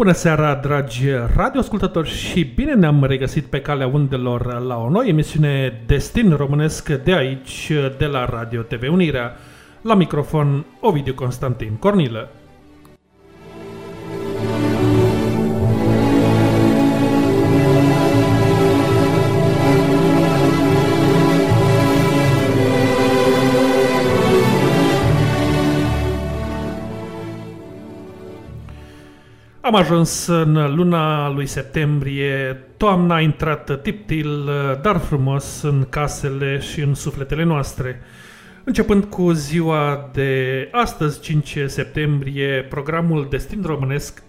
Bună seara, dragi radioascultători și bine ne-am regăsit pe calea undelor la o nouă emisiune Destin Românesc de aici, de la Radio TV Unirea. La microfon, Ovidiu Constantin Cornilă. Am ajuns în luna lui septembrie, toamna a intrat tiptil, dar frumos în casele și în sufletele noastre. Începând cu ziua de astăzi, 5 septembrie, programul Destin Românesc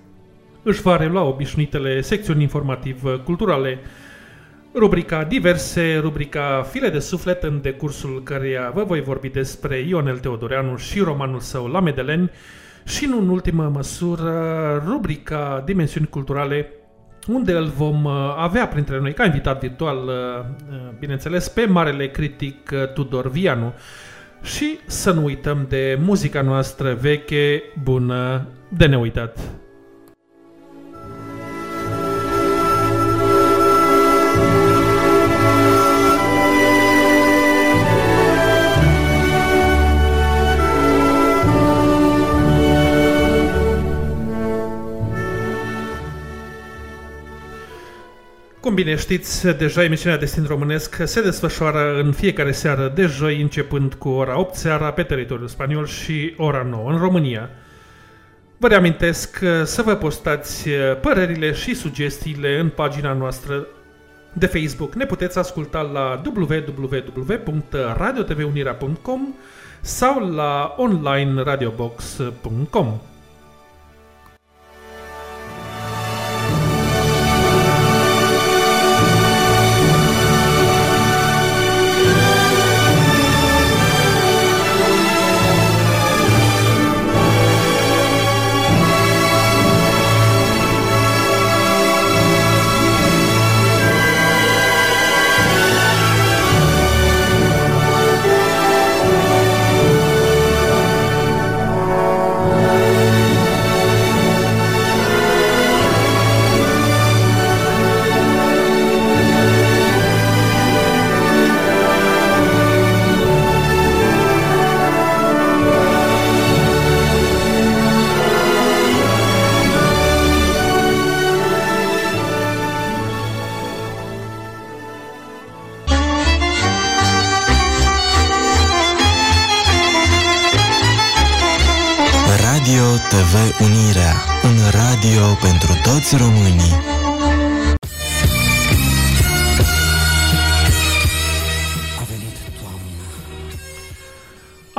își va relua obișnuitele secțiuni informativ-culturale, rubrica diverse, rubrica file de suflet, în decursul căreia vă voi vorbi despre Ionel Teodoreanu și romanul său La Medeleni, și, în ultimă măsură, rubrica Dimensiuni Culturale, unde îl vom uh, avea printre noi ca invitat virtual, uh, uh, bineînțeles, pe marele critic Tudor Vianu. Și să nu uităm de muzica noastră veche, bună, de neuitat. Cum bine știți, deja emisiunea Destin Românesc se desfășoară în fiecare seară de joi, începând cu ora 8 seara pe teritoriul spaniol și ora 9 în România. Vă reamintesc să vă postați părerile și sugestiile în pagina noastră de Facebook. Ne puteți asculta la www.radiotvunirea.com sau la online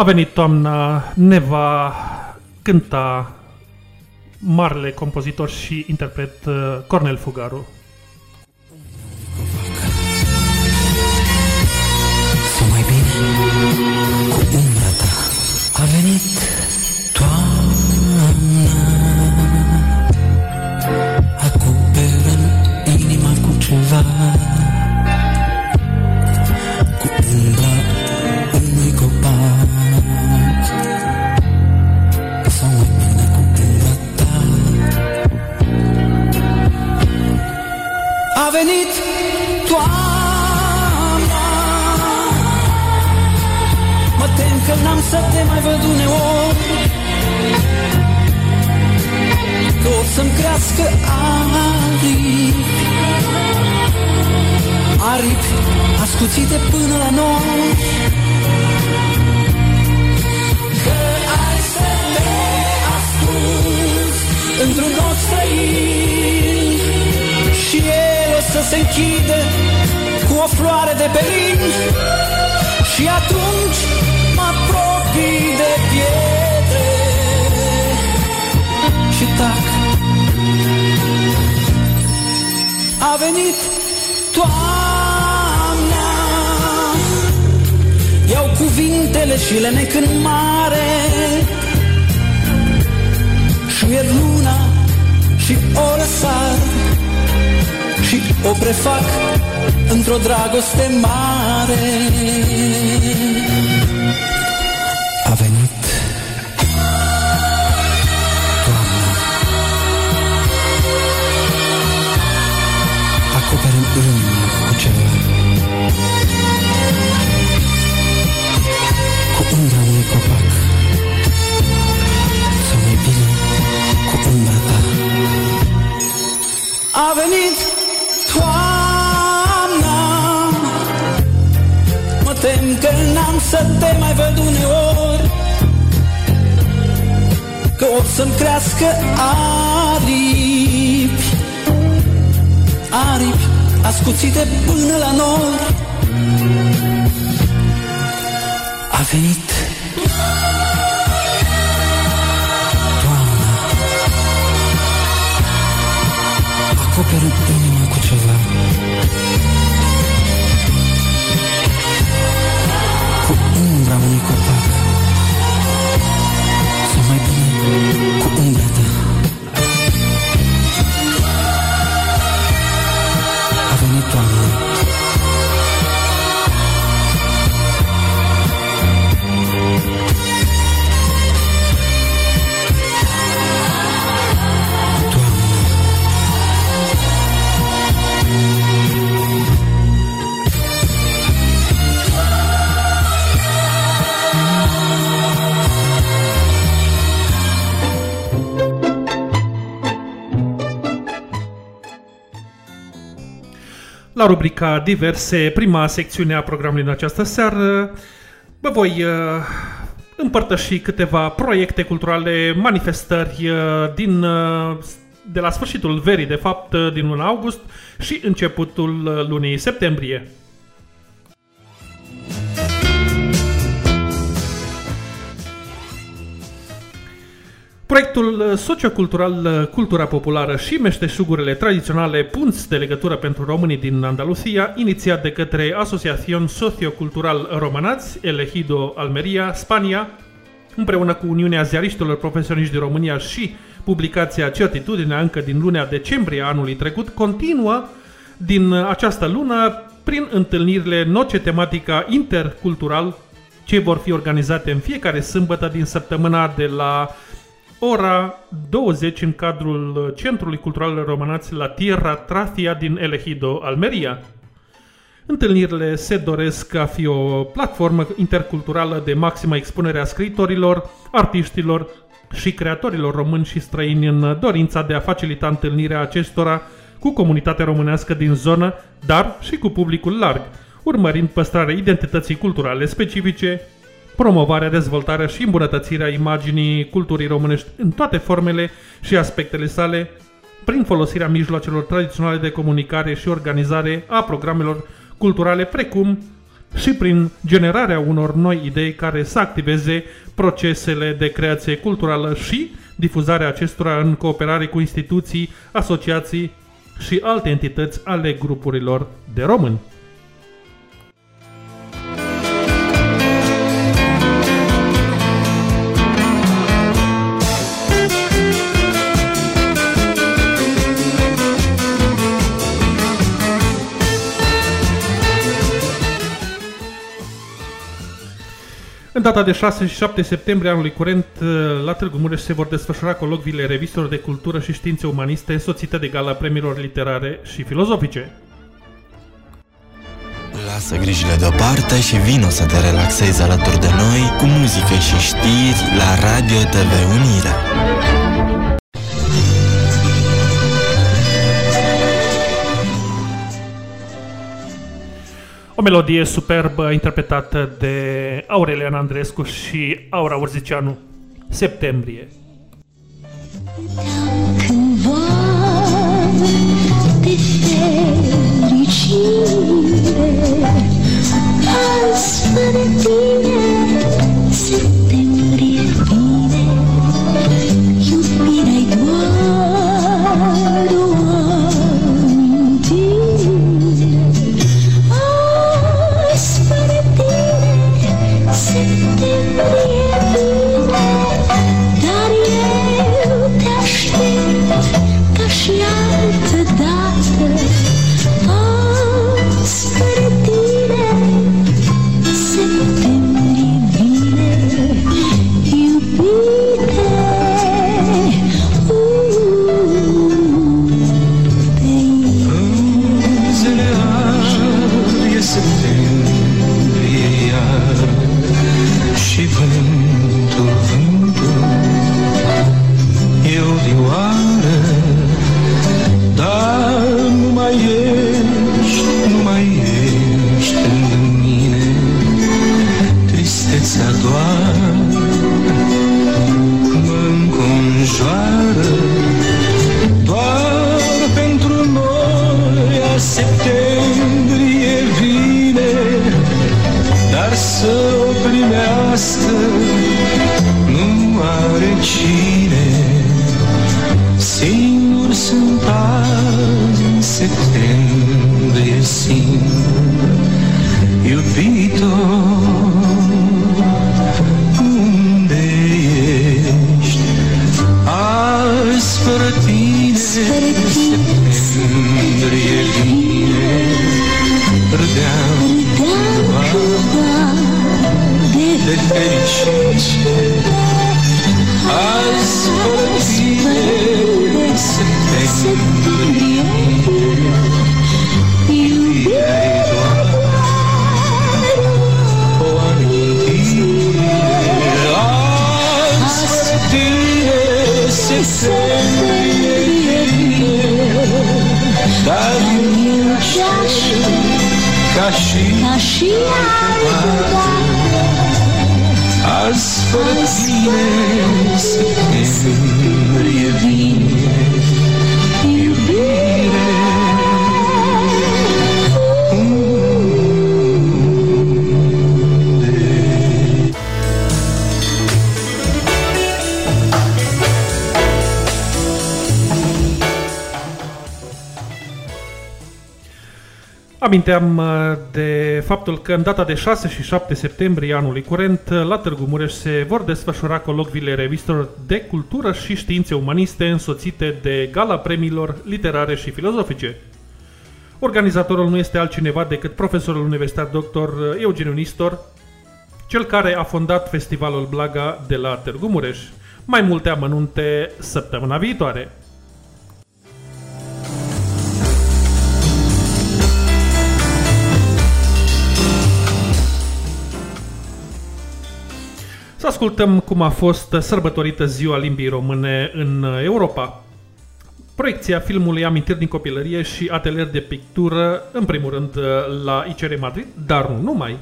A venit toamna, ne va cânta marele compozitor și interpret uh, Cornel Fugaru. Prefac într-o dragoste mare să-mi crească aripi Aripi ascuțite până la nori A venit Toamna. Acoperă inima cu ceva. Cu umbra unui copac La rubrica diverse, prima secțiune a programului în această seară, vă voi uh, împărtăși câteva proiecte culturale, manifestări uh, din, uh, de la sfârșitul verii, de fapt, uh, din luna august și începutul uh, lunii septembrie. Proiectul uh, sociocultural uh, Cultura Populară și meșteșugurile tradiționale Punți de legătură pentru românii din Andalusia, inițiat de către Asociațion Sociocultural Românați, Elegido Almeria, Spania, împreună cu Uniunea Ziariștilor Profesioniști din România și publicația Certitudinea încă din luna decembrie anului trecut, continuă din această lună prin întâlnirile noce tematica intercultural ce vor fi organizate în fiecare sâmbătă din săptămâna de la ora 20 în cadrul Centrului Cultural Românați la Tierra Trafia din Elegido, Almeria. Întâlnirile se doresc a fi o platformă interculturală de maximă expunere a scriitorilor, artiștilor și creatorilor români și străini în dorința de a facilita întâlnirea acestora cu comunitatea românească din zonă, dar și cu publicul larg, urmărind păstrarea identității culturale specifice, promovarea, dezvoltarea și îmbunătățirea imaginii culturii românești în toate formele și aspectele sale, prin folosirea mijloacelor tradiționale de comunicare și organizare a programelor culturale, precum și prin generarea unor noi idei care să activeze procesele de creație culturală și difuzarea acestora în cooperare cu instituții, asociații și alte entități ale grupurilor de români. În data de 6 și 7 septembrie anului curent, la Târgu Mureș se vor desfășura colocviile revistelor de cultură și științe umaniste însoțite de gala premiilor literare și filozofice. Lasă grijile deoparte și vino să te relaxezi alături de noi cu muzică și știri la Radio TV Unirea. O melodie superbă interpretată de Aurelian Andrescu și Aura Urzicianu. Septembrie. Cândva de fericire Azi fără tine are Aminteam uh, de faptul că în data de 6 și 7 septembrie anului curent, uh, la Târgu Mureș se vor desfășura colocviile revistelor de cultură și științe umaniste însoțite de gala premiilor literare și filozofice. Organizatorul nu este altcineva decât profesorul universitar dr. Eugeniu Nistor, cel care a fondat Festivalul Blaga de la Târgu Mureș. Mai multe amănunte săptămâna viitoare. Să ascultăm cum a fost sărbătorită ziua limbii române în Europa. Proiecția filmului Amintiri din copilărie și atelier de pictură, în primul rând la ICR Madrid, dar nu numai.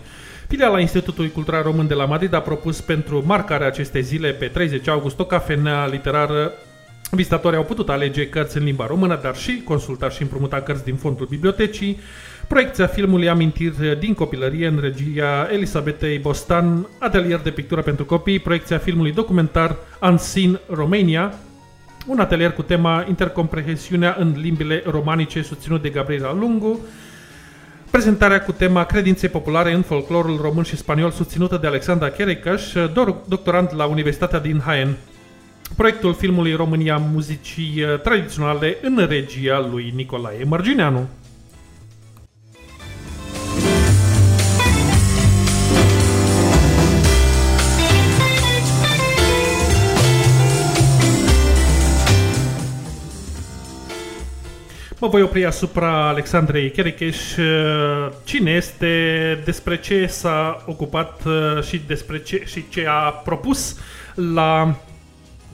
Filiala Institutului Cultural Român de la Madrid a propus pentru marcarea acestei zile pe 30 august o cafenea literară Vizitatorii au putut alege cărți în limba română, dar și consulta și împrumuta cărți din fondul bibliotecii. Proiecția filmului Amintiri din copilărie în regia Elisabetei Bostan, atelier de pictură pentru copii, proiecția filmului documentar Unseen Romania, un atelier cu tema Intercomprehensiunea în limbile romanice susținut de Gabriela Lungu, prezentarea cu tema Credințe populare în folclorul român și spaniol susținută de Alexandra Cherecaș, doctorant la Universitatea din Jaén. Proiectul filmului România muzicii uh, tradiționale în regia lui Nicolae Mărgineanu. Mă voi opri asupra Alexandrei Cherecheș. Cine este, despre ce s-a ocupat uh, și despre ce, și ce a propus la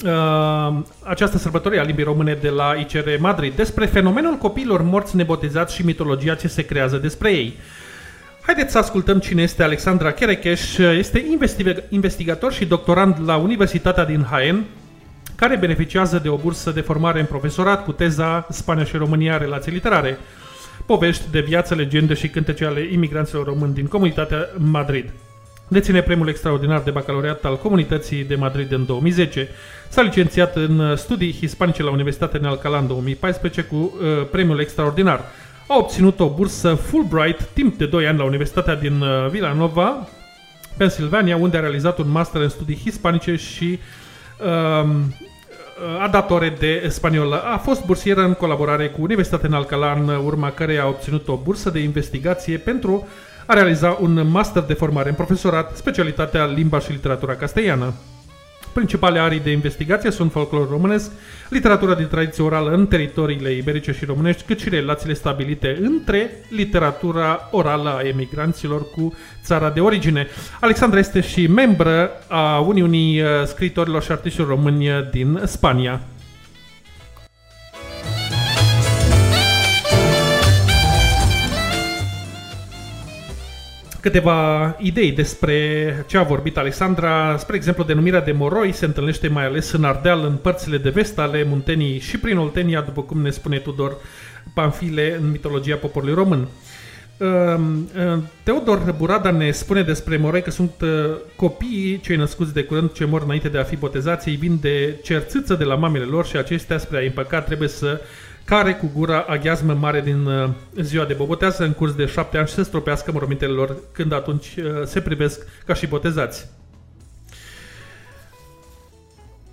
uh, această sărbătorie a limbii române de la ICR Madrid, despre fenomenul copiilor morți nebotezați și mitologia ce se creează despre ei. Haideți să ascultăm cine este Alexandra Cherecheș. Este investiga- investigator și doctorand la Universitatea din Jaén, care beneficiază de o bursă de formare în profesorat cu teza Spania și România, relații literare. Povești de viață, legende și cântece ale imigranților români din comunitatea Madrid. Deține premiul extraordinar de bacalaureat al Comunității de Madrid în 2010. S-a licențiat în studii hispanice la Universitatea în Alcalá în 2014 cu uh, premiul extraordinar. A obținut o bursă Fulbright timp de 2 ani la Universitatea din uh, Villanova, Pennsylvania, unde a realizat un master în studii hispanice și um, a dat ore de spaniolă. A fost bursieră în colaborare cu Universitatea în Alcalá, în urma care a obținut o bursă de investigație pentru a realiza un master de formare în profesorat, specialitatea limba și literatura castellană. Principale arii de investigație sunt folclor românesc, literatura de tradiție orală în teritoriile iberice și românești, cât și relațiile stabilite între literatura orală a emigranților cu țara de origine. Alexandra este și membră a Uniunii uh, Scriitorilor și Artiștilor Români din Spania. Câteva idei despre ce a vorbit Alexandra. Spre exemplu, denumirea de moroi se întâlnește mai ales în Ardeal, în părțile de vest ale Muntenii și prin Oltenia, după cum ne spune Tudor Panfile în mitologia poporului român. Um, uh, Teodor Burada ne spune despre moroi că sunt uh, copiii cei născuți de curând ce mor înainte de a fi botezați, ei vin de cerțâță de la mamele lor și acestea spre a împăca trebuie să care cu gura aghiazmă mare din uh, ziua de bobotează în curs de șapte ani și să stropească mormintele lor când atunci se privesc ca și botezați.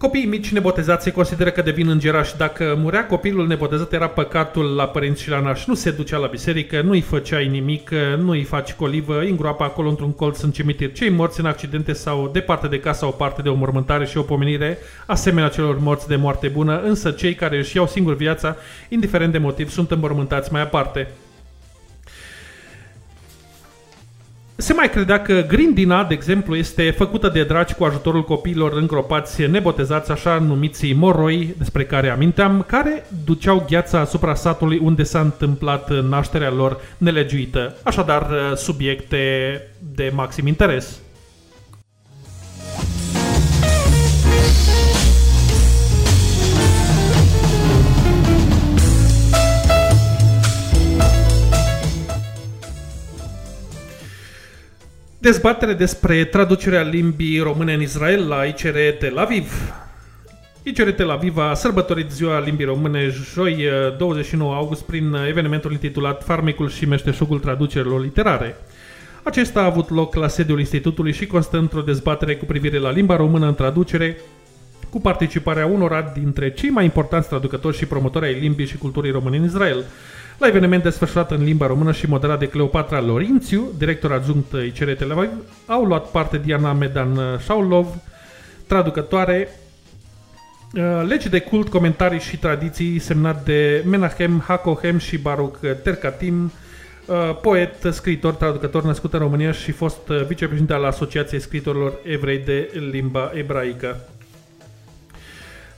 Copiii mici nebotezați se consideră că devin îngerași. Dacă murea copilul nebotezat, era păcatul la părinți și la naș. Nu se ducea la biserică, nu-i făceai nimic, nu-i faci colivă, îi îngroapa acolo într-un colț în cimitir. Cei morți în accidente sau departe de casă au parte de o mormântare și o pomenire, asemenea celor morți de moarte bună, însă cei care își iau singur viața, indiferent de motiv, sunt înmormântați mai aparte. Se mai credea că grindina, de exemplu, este făcută de dragi cu ajutorul copiilor îngropați nebotezați, așa numiții moroi, despre care aminteam, care duceau gheața asupra satului unde s-a întâmplat nașterea lor nelegiuită. Așadar, subiecte de maxim interes. Dezbatere despre traducerea limbii române în Israel la ICR Tel Aviv. ICR Tel Aviv a sărbătorit ziua limbii române joi 29 august prin evenimentul intitulat Farmecul și meșteșugul traducerilor literare. Acesta a avut loc la sediul institutului și constă într-o dezbatere cu privire la limba română în traducere, cu participarea unora dintre cei mai importanți traducători și promotori ai limbii și culturii române în Israel. La eveniment desfășurat în limba română și moderat de Cleopatra Lorințiu, director adjunct ICR Tel Aviv, au luat parte Diana Medan Shaulov, traducătoare, uh, legi de cult, comentarii și tradiții semnat de Menachem Hakohem și Baruch Terkatim, uh, poet, scriitor, traducător născut în România și fost uh, vicepreședinte al Asociației Scriitorilor Evrei de Limba Ebraică.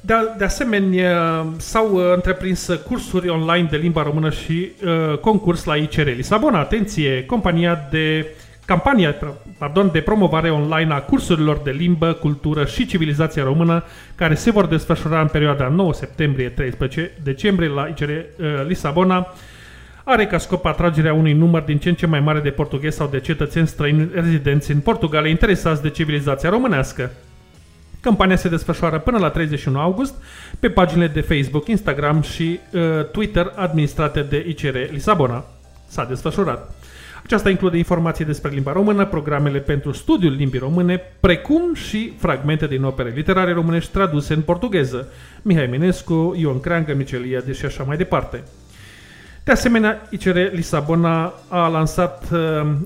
De, de asemenea, s-au uh, întreprins cursuri online de limba română și uh, concurs la ICR Lisabona. Atenție, compania de campania pardon, de promovare online a cursurilor de limbă, cultură și civilizația română care se vor desfășura în perioada 9 septembrie-13 decembrie la ICR uh, Lisabona are ca scop atragerea unui număr din ce în ce mai mare de portughezi sau de cetățeni străini rezidenți în Portugalia interesați de civilizația românească. Campania se desfășoară până la 31 august pe paginile de Facebook, Instagram și uh, Twitter administrate de ICR Lisabona. S-a desfășurat. Aceasta include informații despre limba română, programele pentru studiul limbii române, precum și fragmente din opere literare românești traduse în portugheză, Mihai Minescu, Ion Creangă, Micelia și așa mai departe. De asemenea, ICR Lisabona a lansat uh,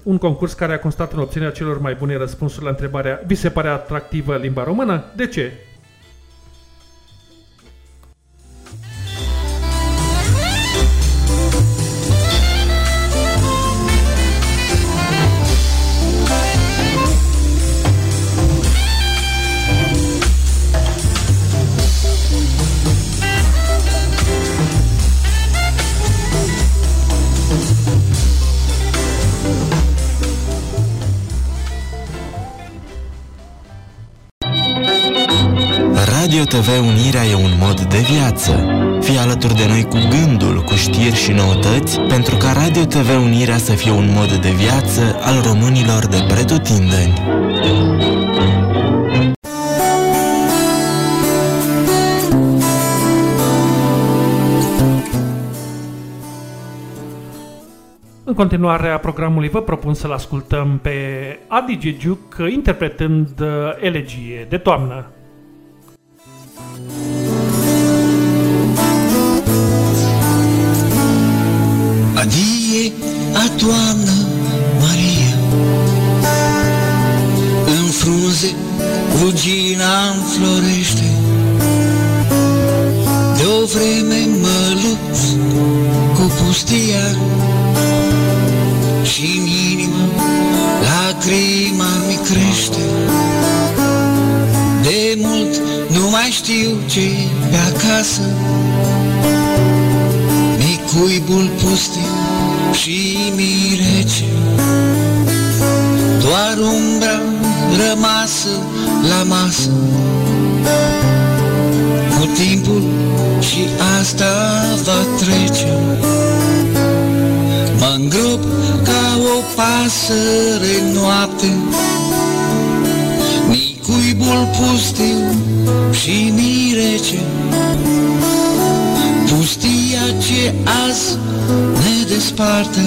un concurs care a constat în obținerea celor mai bune răspunsuri la întrebarea Vi se pare atractivă limba română? De ce? Radio TV Unirea e un mod de viață. Fii alături de noi cu gândul, cu știri și noutăți, pentru ca Radio TV Unirea să fie un mod de viață al românilor de pretutindeni. În continuare a programului vă propun să-l ascultăm pe Adi Gegiuc interpretând uh, elegie de toamnă. Adie a toamnă, Maria. În frunze rugina înflorește. De o vreme mă lupt cu pustia și în inimă lacrima mi crește. De mult nu mai știu ce pe acasă cuibul pustiu și mirece. Doar umbra rămasă la masă, cu timpul și asta va trece. Mă îngrop ca o pasăre noapte, Micuibul pustiu și mirece, Pustia ce azi ne desparte,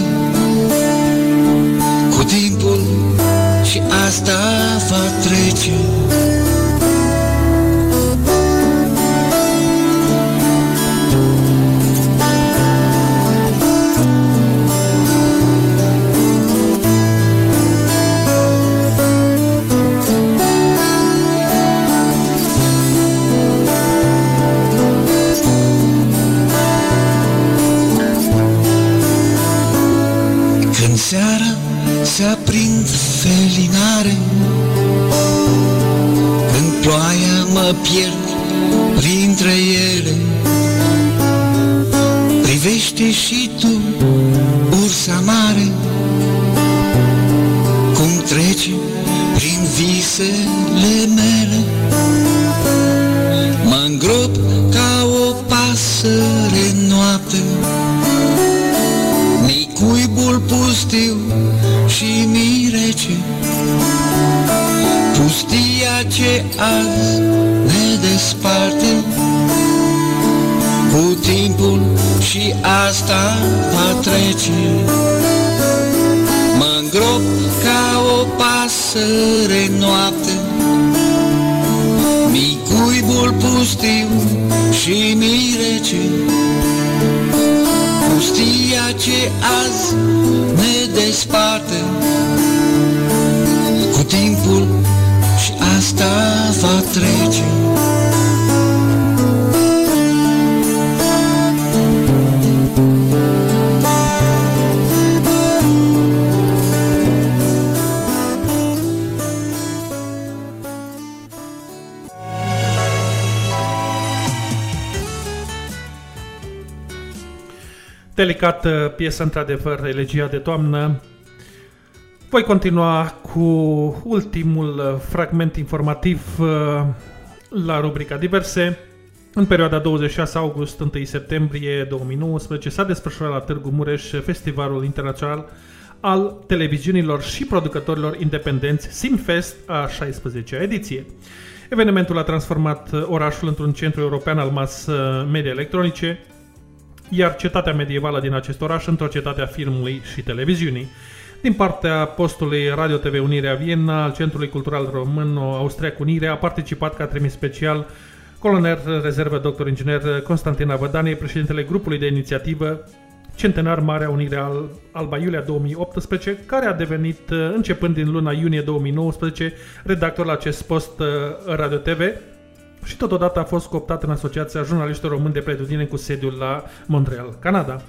Cu timpul și asta va trece. Se aprind felinare. Când ploaia mă pierd printre ele Privește și tu ursa mare. Cum trece prin visele mele ce azi ne desparte Cu timpul și asta va trece. Mă îngrop ca o pasăre noapte. Micuibul pustiu și mirece Pustia ce azi ne desparte trece Delicată piesă, într-adevăr, Elegia de toamnă. Voi continua cu ultimul fragment informativ uh, la rubrica Diverse. În perioada 26 august 1 septembrie 2019 s-a desfășurat la Târgu Mureș Festivalul Internațional al televiziunilor și producătorilor independenți Simfest a 16-a ediție. Evenimentul a transformat orașul într-un centru european al mass media electronice, iar cetatea medievală din acest oraș într-o cetate a filmului și televiziunii. Din partea postului Radio TV Unirea Viena, al Centrului Cultural Român Austriac Unire, a participat ca trimis special colonel rezervă doctor inginer Constantin Avădanie, președintele grupului de inițiativă Centenar Marea Unire al Alba Iulia 2018, care a devenit, începând din luna iunie 2019, redactor la acest post uh, Radio TV, și totodată a fost cooptat în Asociația Jurnaliștilor Români de Pretutine cu sediul la Montreal, Canada.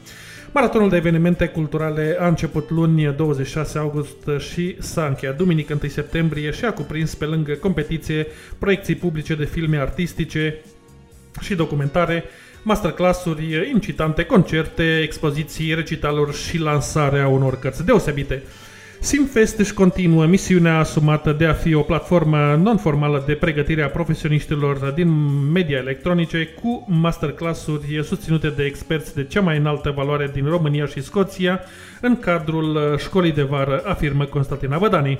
Maratonul de evenimente culturale a început luni 26 august și s-a încheiat duminică 1 septembrie și a cuprins pe lângă competiție, proiecții publice de filme artistice și documentare, masterclass-uri incitante, concerte, expoziții, recitaluri și lansarea unor cărți deosebite. Simfest își continuă misiunea asumată de a fi o platformă non-formală de pregătire a profesioniștilor din media electronice cu masterclass-uri susținute de experți de cea mai înaltă valoare din România și Scoția în cadrul școlii de vară, afirmă Constantina Vădani.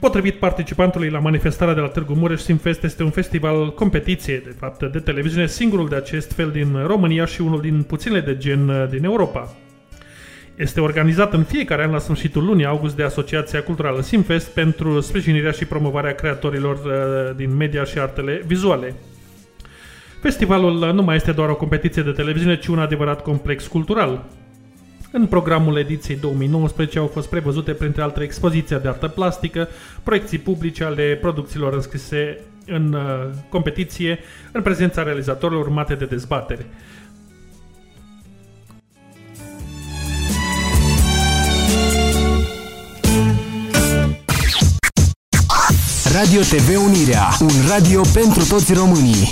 Potrivit participantului la manifestarea de la Târgu Mureș, Simfest este un festival competiție, de fapt, de televiziune, singurul de acest fel din România și unul din puținele de gen din Europa. Este organizat în fiecare an la sfârșitul lunii august de Asociația Culturală Simfest pentru sprijinirea și promovarea creatorilor uh, din media și artele vizuale. Festivalul nu mai este doar o competiție de televiziune, ci un adevărat complex cultural. În programul ediției 2019 au fost prevăzute, printre alte, expoziția de artă plastică, proiecții publice ale producțiilor înscrise în uh, competiție, în prezența realizatorilor urmate de dezbatere. Radio TV Unirea, un radio pentru toți românii.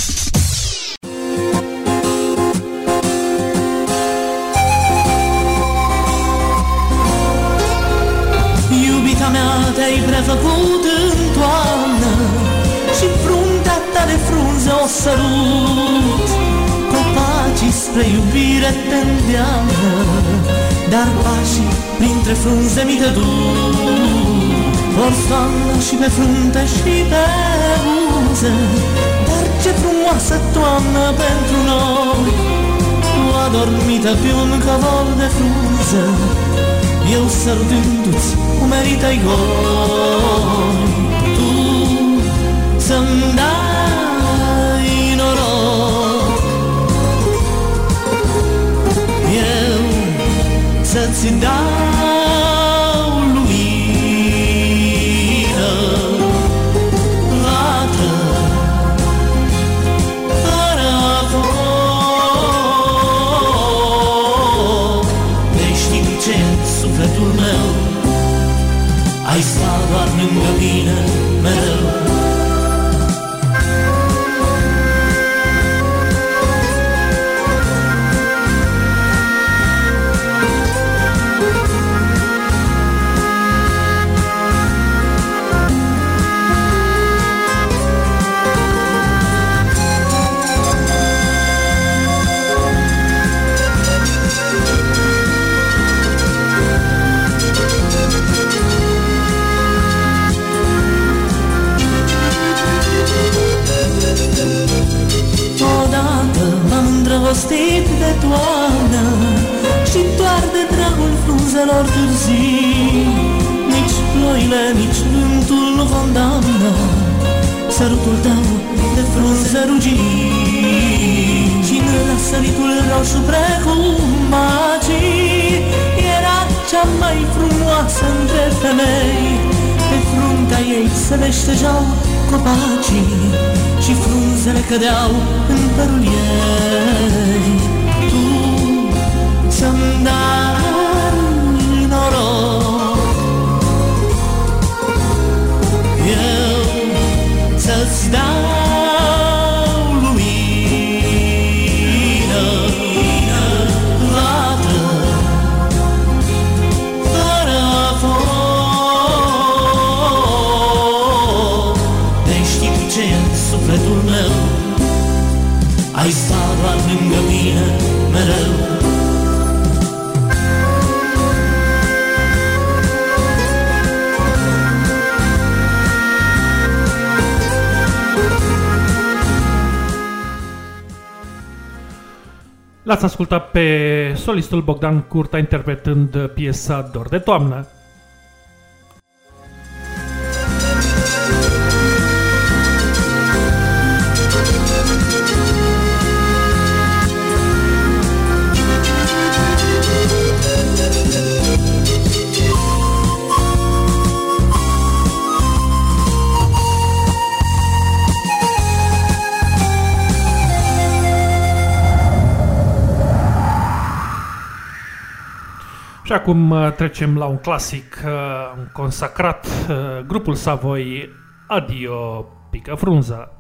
Iubita mea, te-ai prefăcut în toamnă Și fruntea ta de frunze o sărut Copacii spre iubire te îndeamnă Dar pașii printre frunze mi te duc Forsoană și pe frunte și pe buze Dar ce frumoasă toamnă pentru noi. Tu adormită pe un cavol de frunze Eu sărutându-ți umerii tăi goi. Tu să-mi dai noroc Eu să-ți dau stat doar lângă îndrăgostit de toamnă Și doar de dragul frunzelor târzii. Nici ploile, nici vântul nu condamnă Sărutul tău de frunze rugii. Și în răsăritul roșu precum magii Era cea mai frumoasă între femei. Pe fruntea ei se veștejau copacii Și frunzele cădeau în părul ei. Tu să-mi dai noroc. Eu L-ați ascultat pe solistul Bogdan Curta interpretând piesa Dor de toamnă. Și acum uh, trecem la un clasic, uh, un consacrat, uh, grupul Savoi Adio Pică Frunza.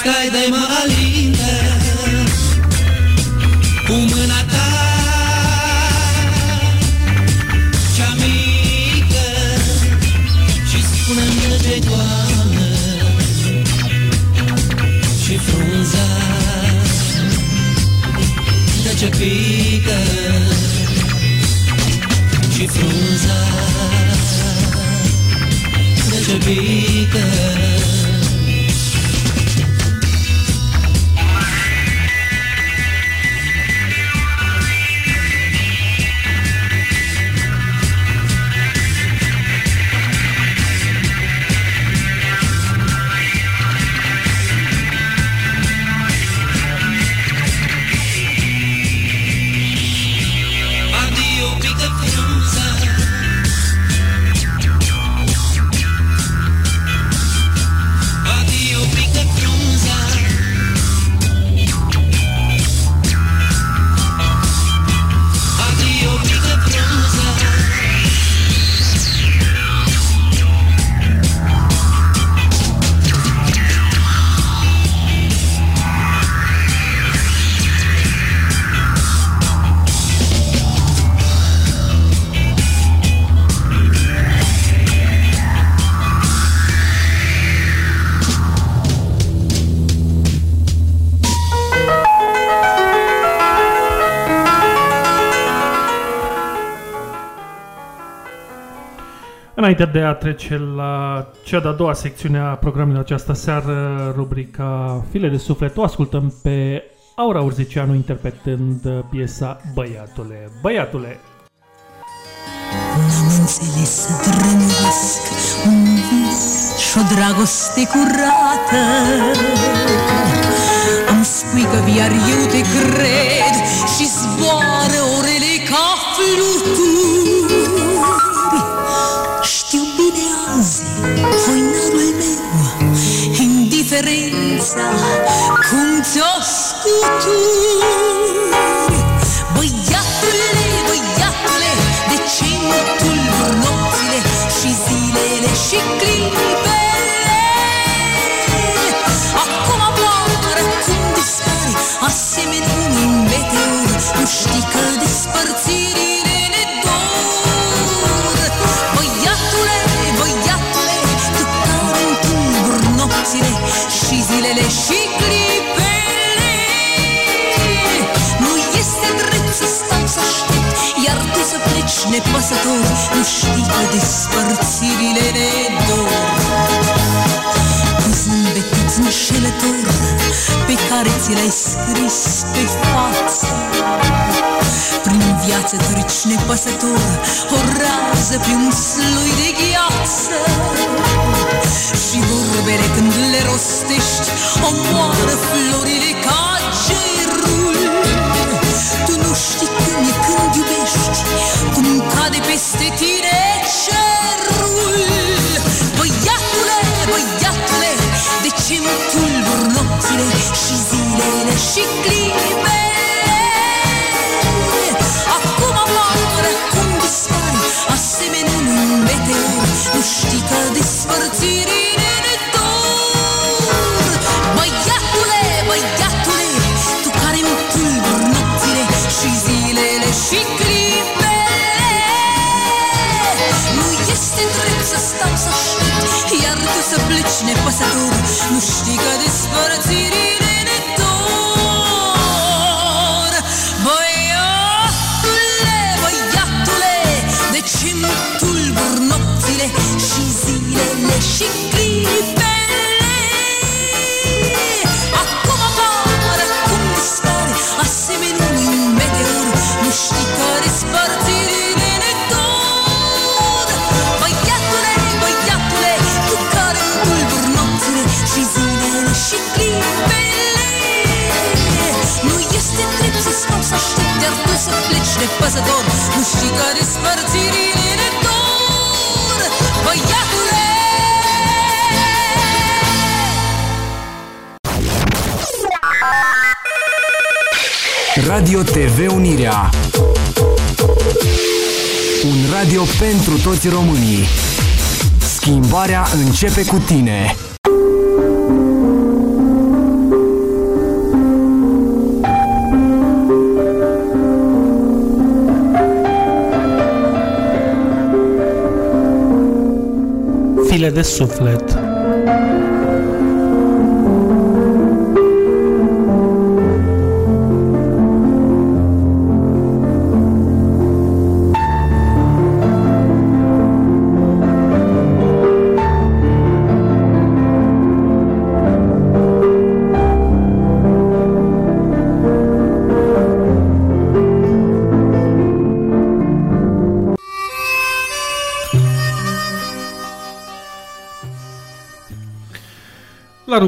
Stai de mă alinte. Cu mâna ta Cea mică Și spune-mi de toamnă Și frunza De ce pică Și frunza De ce pică Înainte de a trece la cea de-a doua secțiune a programului de această seară, rubrica File de Suflet, o ascultăm pe Aura Urzicianu interpretând piesa Băiatule. Băiatule, N-am înțeles să drănuiesc un vis și o dragoste curată Îmi spui că iar eu te cred și zboară orele ca fluturi indiferența cum ți-o să pleci nepăsător Nu știi că despărțirile ne dor. Cu zâmbetuț înșelător Pe care ți l-ai scris pe față. Prin viață treci nepăsător O rază pe un slui de gheață. Și vorbele când le rostești Omoară florile ca gerul Cum cade peste tine cerul. Băiatule, băiatule De ce mă tulbur nopțile și zilele și clipele tu să pleci nepăsător Nu știi că despărțirile ne dor Băiatule Radio TV Unirea. Un radio pentru toți românii. Schimbarea începe cu tine de suflet.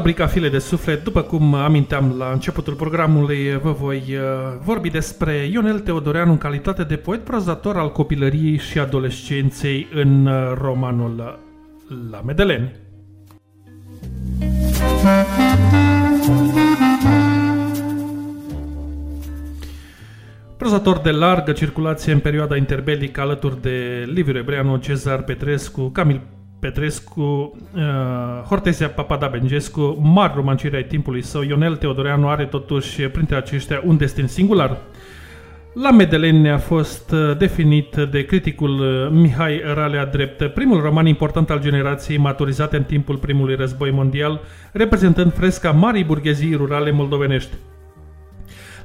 Rubrica File de Suflet, după cum aminteam la începutul programului, vă voi uh, vorbi despre Ionel Teodoreanu în calitate de poet prozator al copilăriei și adolescenței în uh, romanul La Medeleni. Prozator de largă circulație în perioada interbelică alături de Liviu Ebreanu, Cezar Petrescu, Camil Petrescu, uh, Hortesia Papadabengescu, mari romanciri ai timpului său, Ionel Teodoreanu are totuși printre aceștia un destin singular. La Medeleni a fost uh, definit de criticul uh, Mihai Ralea drept primul roman important al generației maturizate în timpul primului război mondial, reprezentând fresca marii burghezii rurale moldovenești.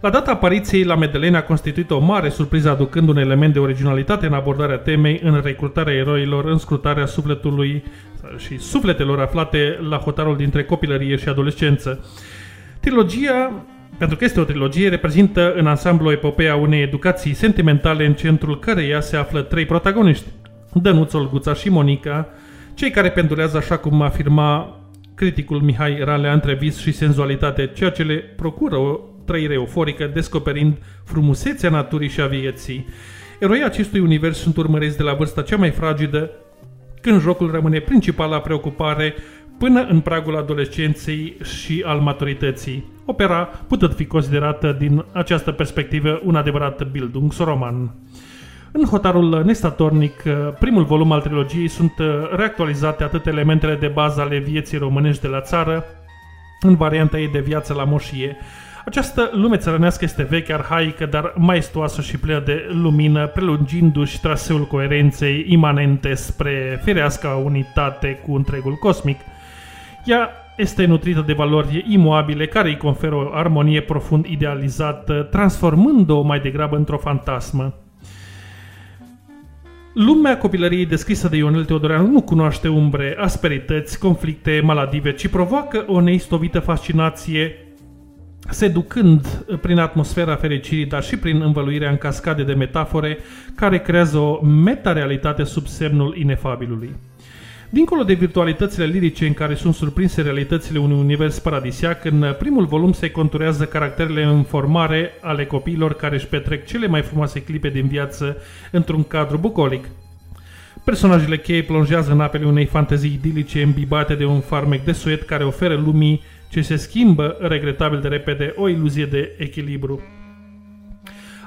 La data apariției, la Medeleni a constituit o mare surpriză aducând un element de originalitate în abordarea temei, în recrutarea eroilor, în scrutarea sufletului și sufletelor aflate la hotarul dintre copilărie și adolescență. Trilogia pentru că este o trilogie, reprezintă în ansamblu epopeea unei educații sentimentale în centrul căreia se află trei protagoniști, Dănuț, Olguța și Monica, cei care pendulează așa cum afirma criticul Mihai Ralea între vis și senzualitate, ceea ce le procură o trăire euforică, descoperind frumusețea naturii și a vieții. Eroii acestui univers sunt urmăriți de la vârsta cea mai fragedă, când jocul rămâne principala preocupare până în pragul adolescenței și al maturității. Opera putând fi considerată din această perspectivă un adevărat Bildungsroman. În Hotarul Nestatornic, primul volum al trilogiei, sunt reactualizate atât elementele de bază ale vieții românești de la țară, în varianta ei de viață la moșie, această lume țărănească este veche, arhaică, dar maestoasă și plină de lumină, prelungindu-și traseul coerenței imanente spre fireasca unitate cu întregul cosmic. Ea este nutrită de valori imoabile care îi conferă o armonie profund idealizată, transformând-o mai degrabă într-o fantasmă. Lumea copilăriei descrisă de Ionel Teodoreanu nu cunoaște umbre, asperități, conflicte, maladive, ci provoacă o neistovită fascinație seducând prin atmosfera fericirii, dar și prin învăluirea în cascade de metafore care creează o metarealitate sub semnul inefabilului. Dincolo de virtualitățile lirice în care sunt surprinse realitățile unui univers paradisiac, în primul volum se conturează caracterele în formare ale copiilor care își petrec cele mai frumoase clipe din viață într-un cadru bucolic. Personajele cheie plonjează în apele unei fantezii idilice îmbibate de un farmec de suet care oferă lumii ce se schimbă regretabil de repede o iluzie de echilibru.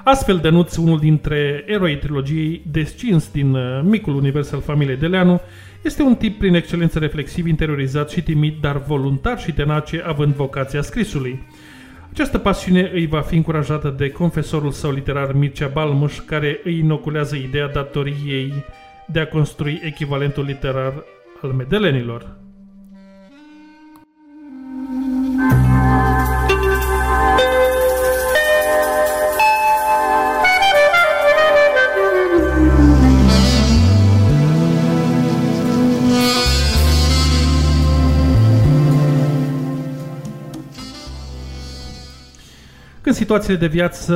Astfel, Dănuț, unul dintre eroii trilogiei, descins din uh, micul univers al familiei Deleanu, este un tip prin excelență reflexiv, interiorizat și timid, dar voluntar și tenace, având vocația scrisului. Această pasiune îi va fi încurajată de confesorul său literar Mircea Balmuș, care îi inoculează ideea datoriei de a construi echivalentul literar al medelenilor. Când situațiile de viață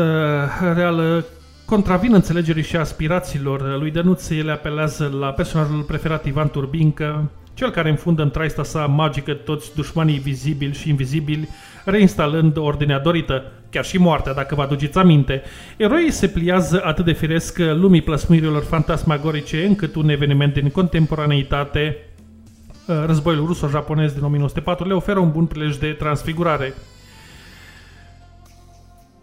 reală contravin înțelegerii și aspirațiilor lui Dănuț, ele apelează la personajul preferat Ivan Turbincă, cel care înfundă în traista sa magică toți dușmanii vizibili și invizibili, reinstalând ordinea dorită, chiar și moartea, dacă vă aduceți aminte. Eroii se pliază atât de firesc lumii plăsmuirilor fantasmagorice, încât un eveniment din contemporaneitate, războiul ruso-japonez din 1904, le oferă un bun prilej de transfigurare.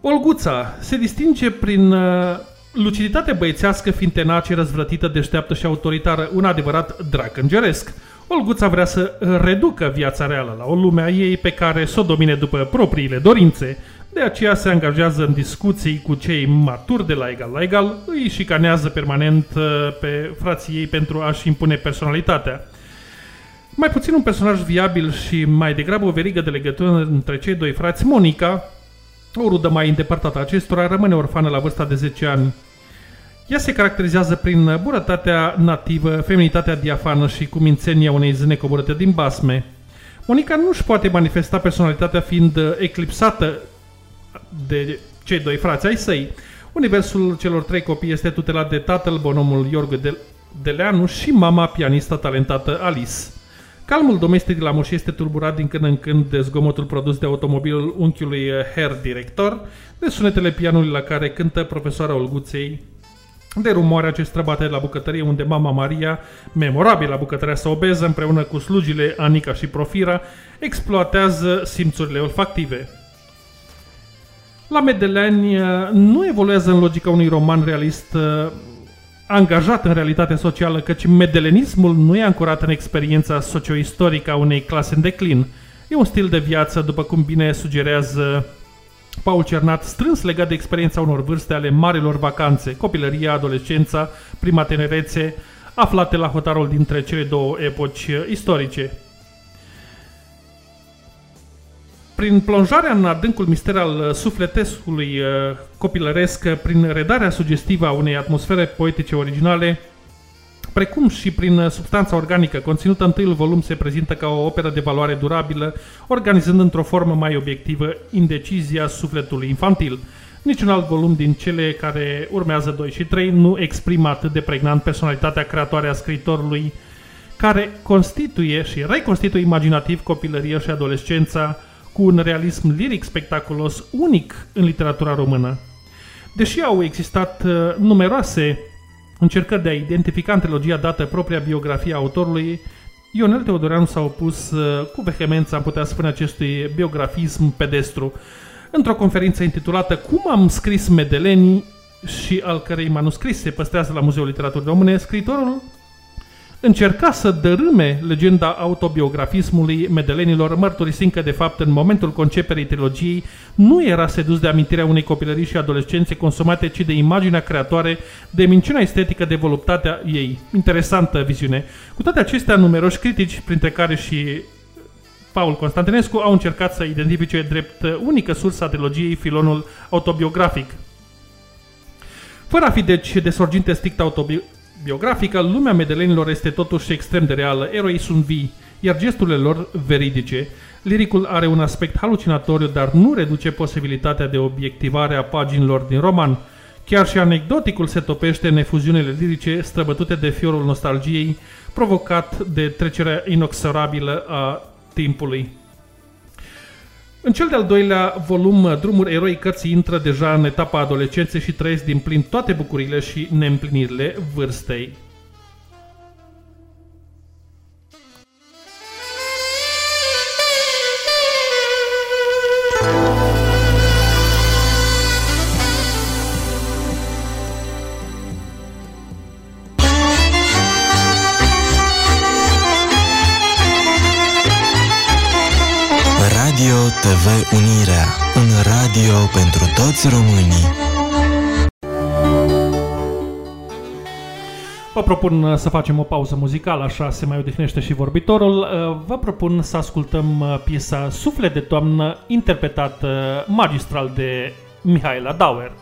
Olguța se distinge prin uh, luciditate băiețească, fiind tenace, răzvrătită, deșteaptă și autoritară, un adevărat drac îngeresc. Olguța vrea să reducă viața reală la o lume a ei pe care să o domine după propriile dorințe. De aceea se angajează în discuții cu cei maturi de la egal la egal, îi șicanează permanent uh, pe frații ei pentru a-și impune personalitatea. Mai puțin un personaj viabil și mai degrabă o verigă de legătură între cei doi frați, Monica, o rudă mai îndepărtată acestora, rămâne orfană la vârsta de 10 ani. Ea se caracterizează prin burătatea nativă, feminitatea diafană și cumințenia unei zâne coborâte din basme. Monica nu își poate manifesta personalitatea fiind eclipsată de cei doi frați ai săi. Universul celor trei copii este tutelat de tatăl, bonomul Iorgu de Deleanu și mama, pianista talentată Alice. Calmul domestic de la moș este turburat din când în când de zgomotul produs de automobilul unchiului Herr Director, de sunetele pianului la care cântă profesoara Olguței, de rumoarea ce străbate la bucătărie unde mama Maria, memorabilă bucătărea să obeză împreună cu slugile Anica și Profira, exploatează simțurile olfactive. La Medeleni nu evoluează în logica unui roman realist angajat în realitatea socială, căci medelenismul nu e ancorat în experiența socioistorică a unei clase în declin. E un stil de viață, după cum bine sugerează Paul Cernat, strâns legat de experiența unor vârste ale marilor vacanțe, copilăria, adolescența, prima tinerețe, aflate la hotarul dintre cele două epoci istorice. Prin plonjarea în adâncul mister al uh, sufletescului uh, copilăresc, uh, prin redarea sugestivă a unei atmosfere poetice originale, precum și prin substanța organică conținută întâiul volum se prezintă ca o operă de valoare durabilă, organizând într-o formă mai obiectivă indecizia sufletului infantil. Niciun alt volum din cele care urmează 2 și 3 nu exprimă atât de pregnant personalitatea creatoare a scriitorului, care constituie și reconstituie imaginativ copilăria și adolescența, cu un realism liric spectaculos unic în literatura română. Deși au existat uh, numeroase încercări de a identifica în trilogia dată propria biografie a autorului, Ionel Teodoreanu s-a opus uh, cu vehemență, am putea spune, acestui biografism pedestru. Într-o conferință intitulată Cum am scris Medelenii și al cărei manuscris se păstrează la Muzeul Literaturii Române, scriitorul încerca să dărâme legenda autobiografismului medelenilor, mărturisind că, de fapt, în momentul conceperii trilogiei, nu era sedus de amintirea unei copilării și adolescențe consumate, ci de imaginea creatoare, de minciuna estetică, de voluptatea ei. Interesantă viziune. Cu toate acestea, numeroși critici, printre care și Paul Constantinescu, au încercat să identifice drept unică sursa trilogiei filonul autobiografic. Fără a fi deci de sorginte strict autobi- biografică, lumea medelenilor este totuși extrem de reală, eroii sunt vii, iar gesturile lor veridice. Liricul are un aspect halucinatoriu, dar nu reduce posibilitatea de obiectivare a paginilor din roman. Chiar și anecdoticul se topește în efuziunile lirice străbătute de fiorul nostalgiei, provocat de trecerea inoxorabilă a timpului. În cel de-al doilea volum, Drumuri Eroi Cărții intră deja în etapa adolescenței și trăiesc din plin toate bucurile și neîmplinirile vârstei. Radio TV Unirea, un radio pentru toți românii. Vă propun uh, să facem o pauză muzicală, așa se mai odihnește și vorbitorul. Uh, Vă propun să ascultăm uh, piesa Suflet de toamnă, interpretată magistral de Mihaela Dauer.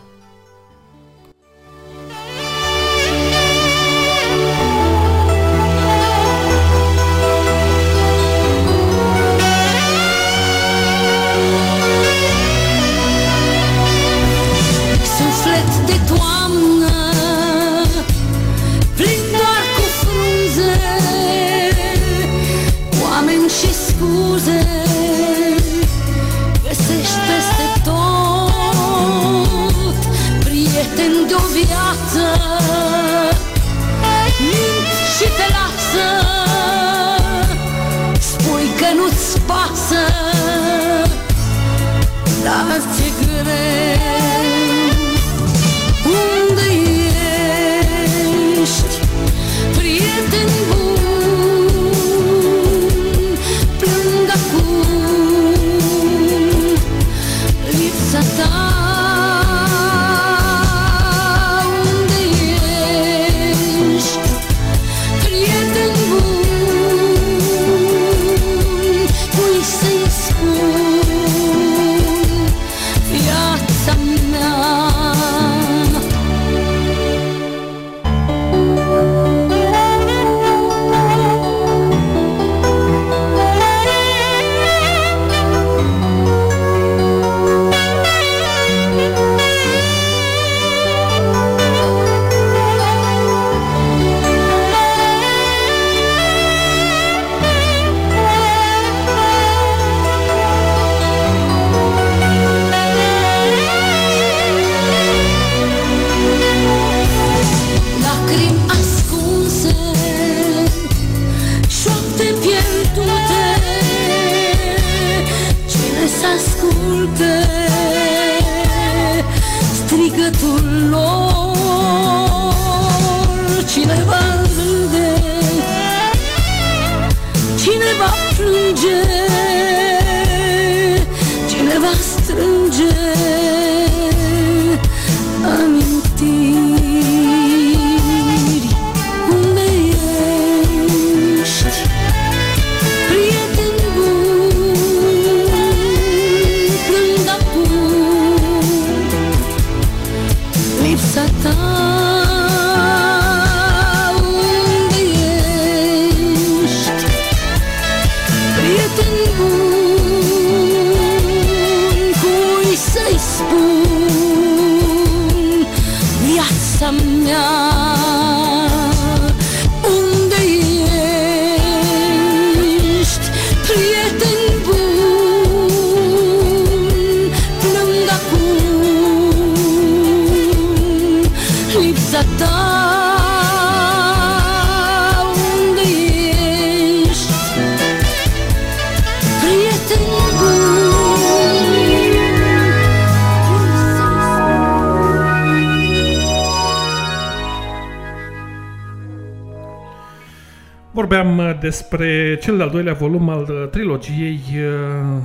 Vorbeam uh, despre cel de-al doilea volum al uh, trilogiei uh,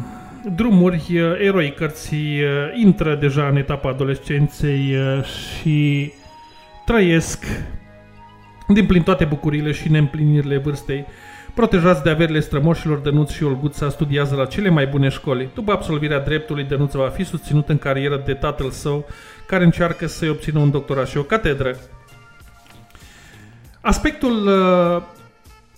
Drumuri uh, eroi cărții uh, intră deja în etapa adolescenței uh, și trăiesc din plin toate bucuriile și neîmplinirile vârstei. Protejați de averile strămoșilor, Dănuț și Olguța studiază la cele mai bune școli. După absolvirea dreptului, Dănuț va fi susținut în carieră de tatăl său, care încearcă să-i obțină un doctorat și o catedră. Aspectul uh,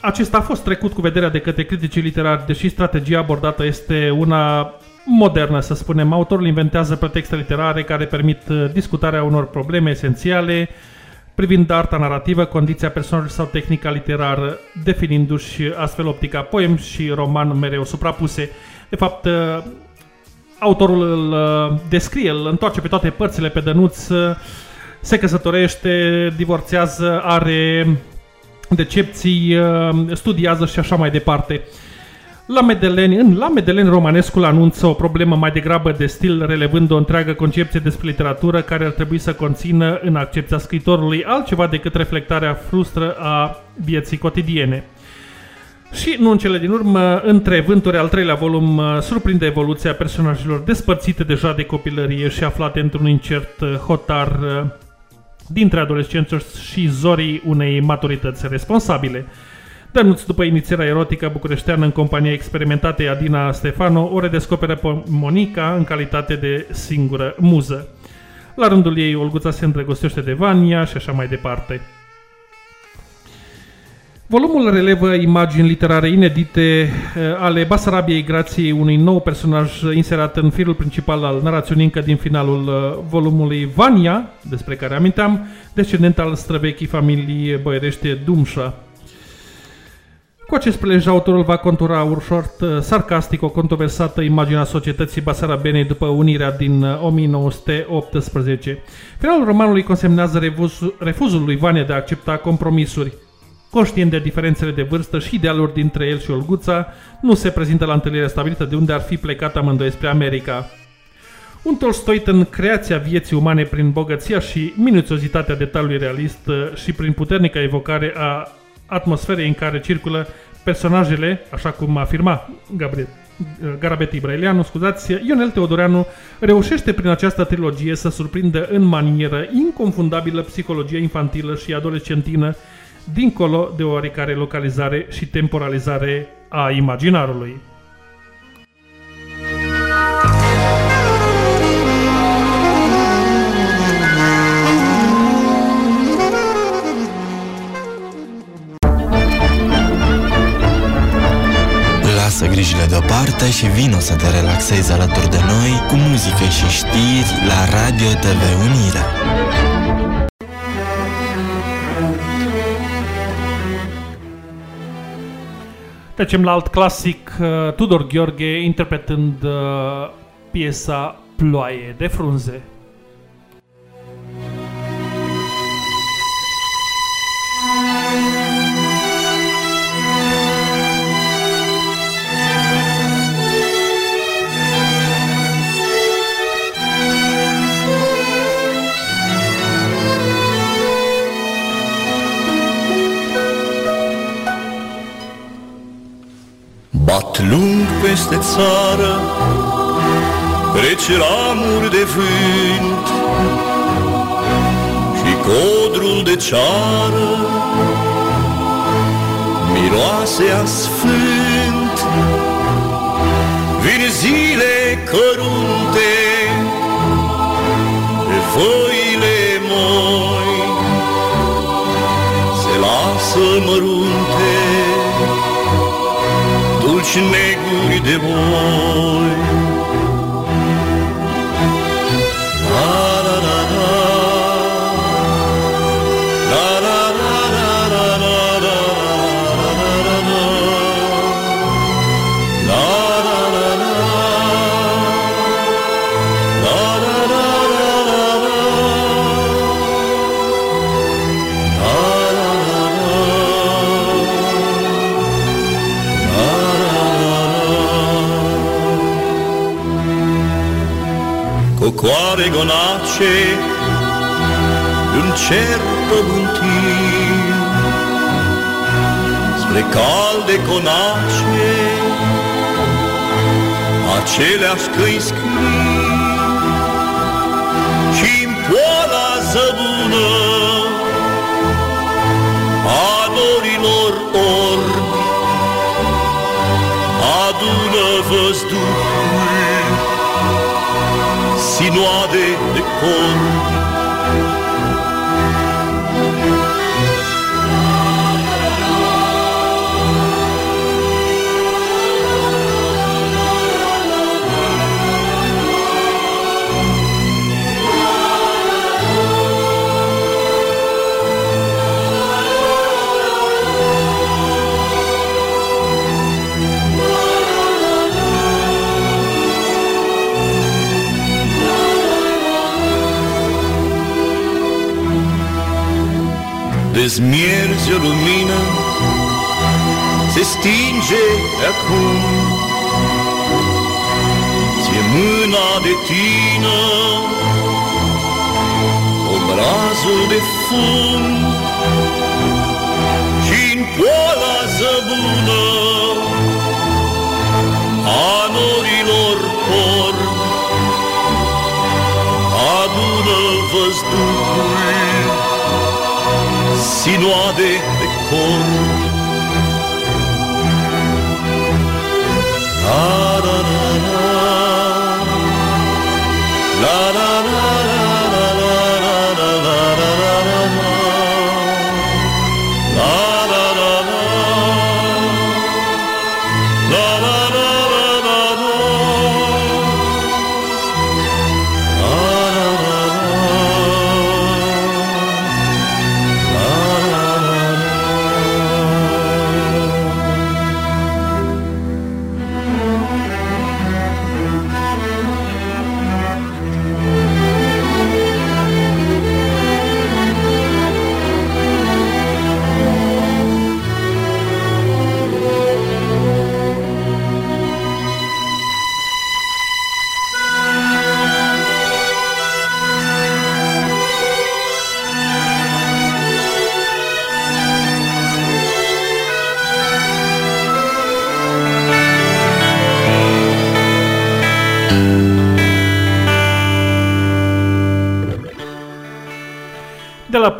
acesta a fost trecut cu vederea de către criticii literari, deși strategia abordată este una modernă, să spunem. Autorul inventează pretexte literare care permit uh, discutarea unor probleme esențiale privind arta narrativă, condiția personajului sau tehnica literară, definindu-și astfel optica poem și roman mereu suprapuse. De fapt, uh, autorul îl uh, descrie, îl întoarce pe toate părțile pe Dănuț, uh, se căsătorește, divorțează, are decepții, uh, studiază și așa mai departe. La Medeleni, în La Medeleni Romanescul anunță o problemă mai degrabă de stil, relevând o întreagă concepție despre literatură care ar trebui să conțină în accepția scritorului altceva decât reflectarea frustră a vieții cotidiene. Și nu în cele din urmă, între vânturi, al treilea volum uh, surprinde evoluția personajelor despărțite deja de copilărie și aflate într-un incert uh, hotar uh, dintre adolescență și zorii unei maturități responsabile. Dănuț, după inițierea erotică bucureșteană în compania experimentatei Adina Stefano, o redescoperă pe Monica în calitate de singură muză. La rândul ei, Olguța se îndrăgostește de Vania și așa mai departe. Volumul relevă imagini literare inedite eh, ale Basarabiei grației unui nou personaj inserat în firul principal al narațiunii încă din finalul eh, volumului Vania, despre care aminteam, descendent al străvechii familii boierește Dumșa. Cu acest prilej, autorul va contura ușor eh, sarcastic o controversată imagine a societății basarabenei după unirea din eh, 1918. Finalul romanului consemnează refuzul, refuzul lui Vania de a accepta compromisuri. Conștient de diferențele de vârstă și idealuri dintre el și Olguța, nu se prezintă la întâlnirea stabilită de unde ar fi plecat amândoi spre America. Un Tolstoit în creația vieții umane prin bogăția și minuțiozitatea detaliului realist uh, și prin puternica evocare a atmosferei în care circulă personajele, așa cum afirma Gabriel, Garabet Ibrailianu, scuzați, Ionel Teodoreanu reușește prin această trilogie să surprindă în manieră inconfundabilă psihologia infantilă și adolescentină, dincolo de o oarecare localizare și temporalizare a imaginarului. Lasă grijile deoparte și vino să te relaxezi alături de noi cu muzică și știri la Radio TV Unirea. Trecem la alt clasic, uh, Tudor Gheorghe interpretând uh, piesa Ploaie de frunze. Bat lung peste țară Rece ramuri de vânt Și codrul de ceară Miroase a sfânt. Vin zile cărunte Pe foile moi Se lasă mărunte dolce neguri de voi Cocoare gonace Un cer pământiu Spre calde conace Aceleași căi scrii. Și-n poala zăbună A dorilor orbi Adună văzduhul sinuade de conti Dezmierzi o lumină Se stinge acum. Ție mâna de tină Obrazul de fum. Și-n poala zăbună A norilor corbi Adună văzduhul sinuade de cor. La, la, la.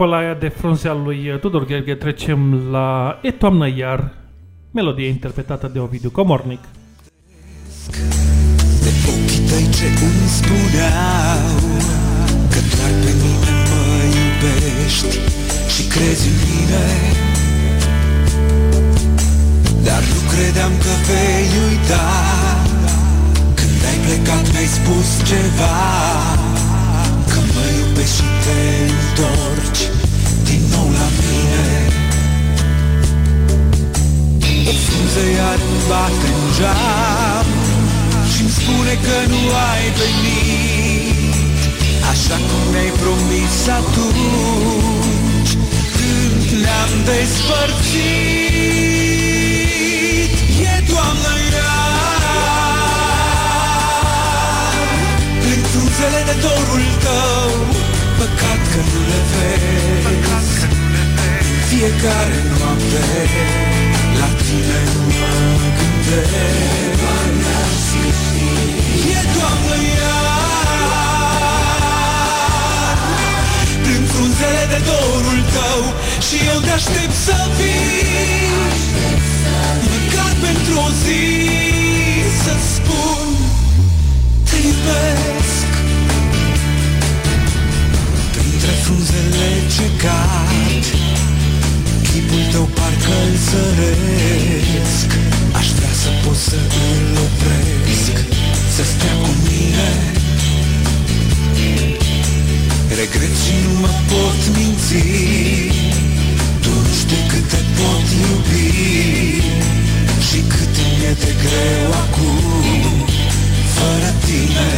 De la pălaia de frunze al lui Tudor Gheorghe trecem la E toamnă iar, melodie interpretată de Ovidiu Comornic. De ochii tăi ce îmi spuneau Că doar pe mine mă iubești Și crezi în mine Dar nu credeam că vei uita Când ai plecat mi-ai spus ceva Că mă iubești și te întorci Din nou la mine. O frunză iar îmi bate în geam și-mi spune că nu ai venit. Așa cum mi-ai promis atunci Când ne-am despărțit E toamnă iar. În frunzele de dorul tău Păcat că nu le vezi. Fiecare noapte La tine mă gândesc. E toamnă iar. Prin frunzele de dorul tău Și eu te aștept să vii Măcar pentru o zi Să spun Te iubesc frunzele ce cad Chipul tău parcă-l săresc. Aș vrea să pot să îl opresc Să stea cu mine. Regret și nu mă pot minți Tu nu știi cât te pot iubi. Și cât îmi e de greu acum Fără tine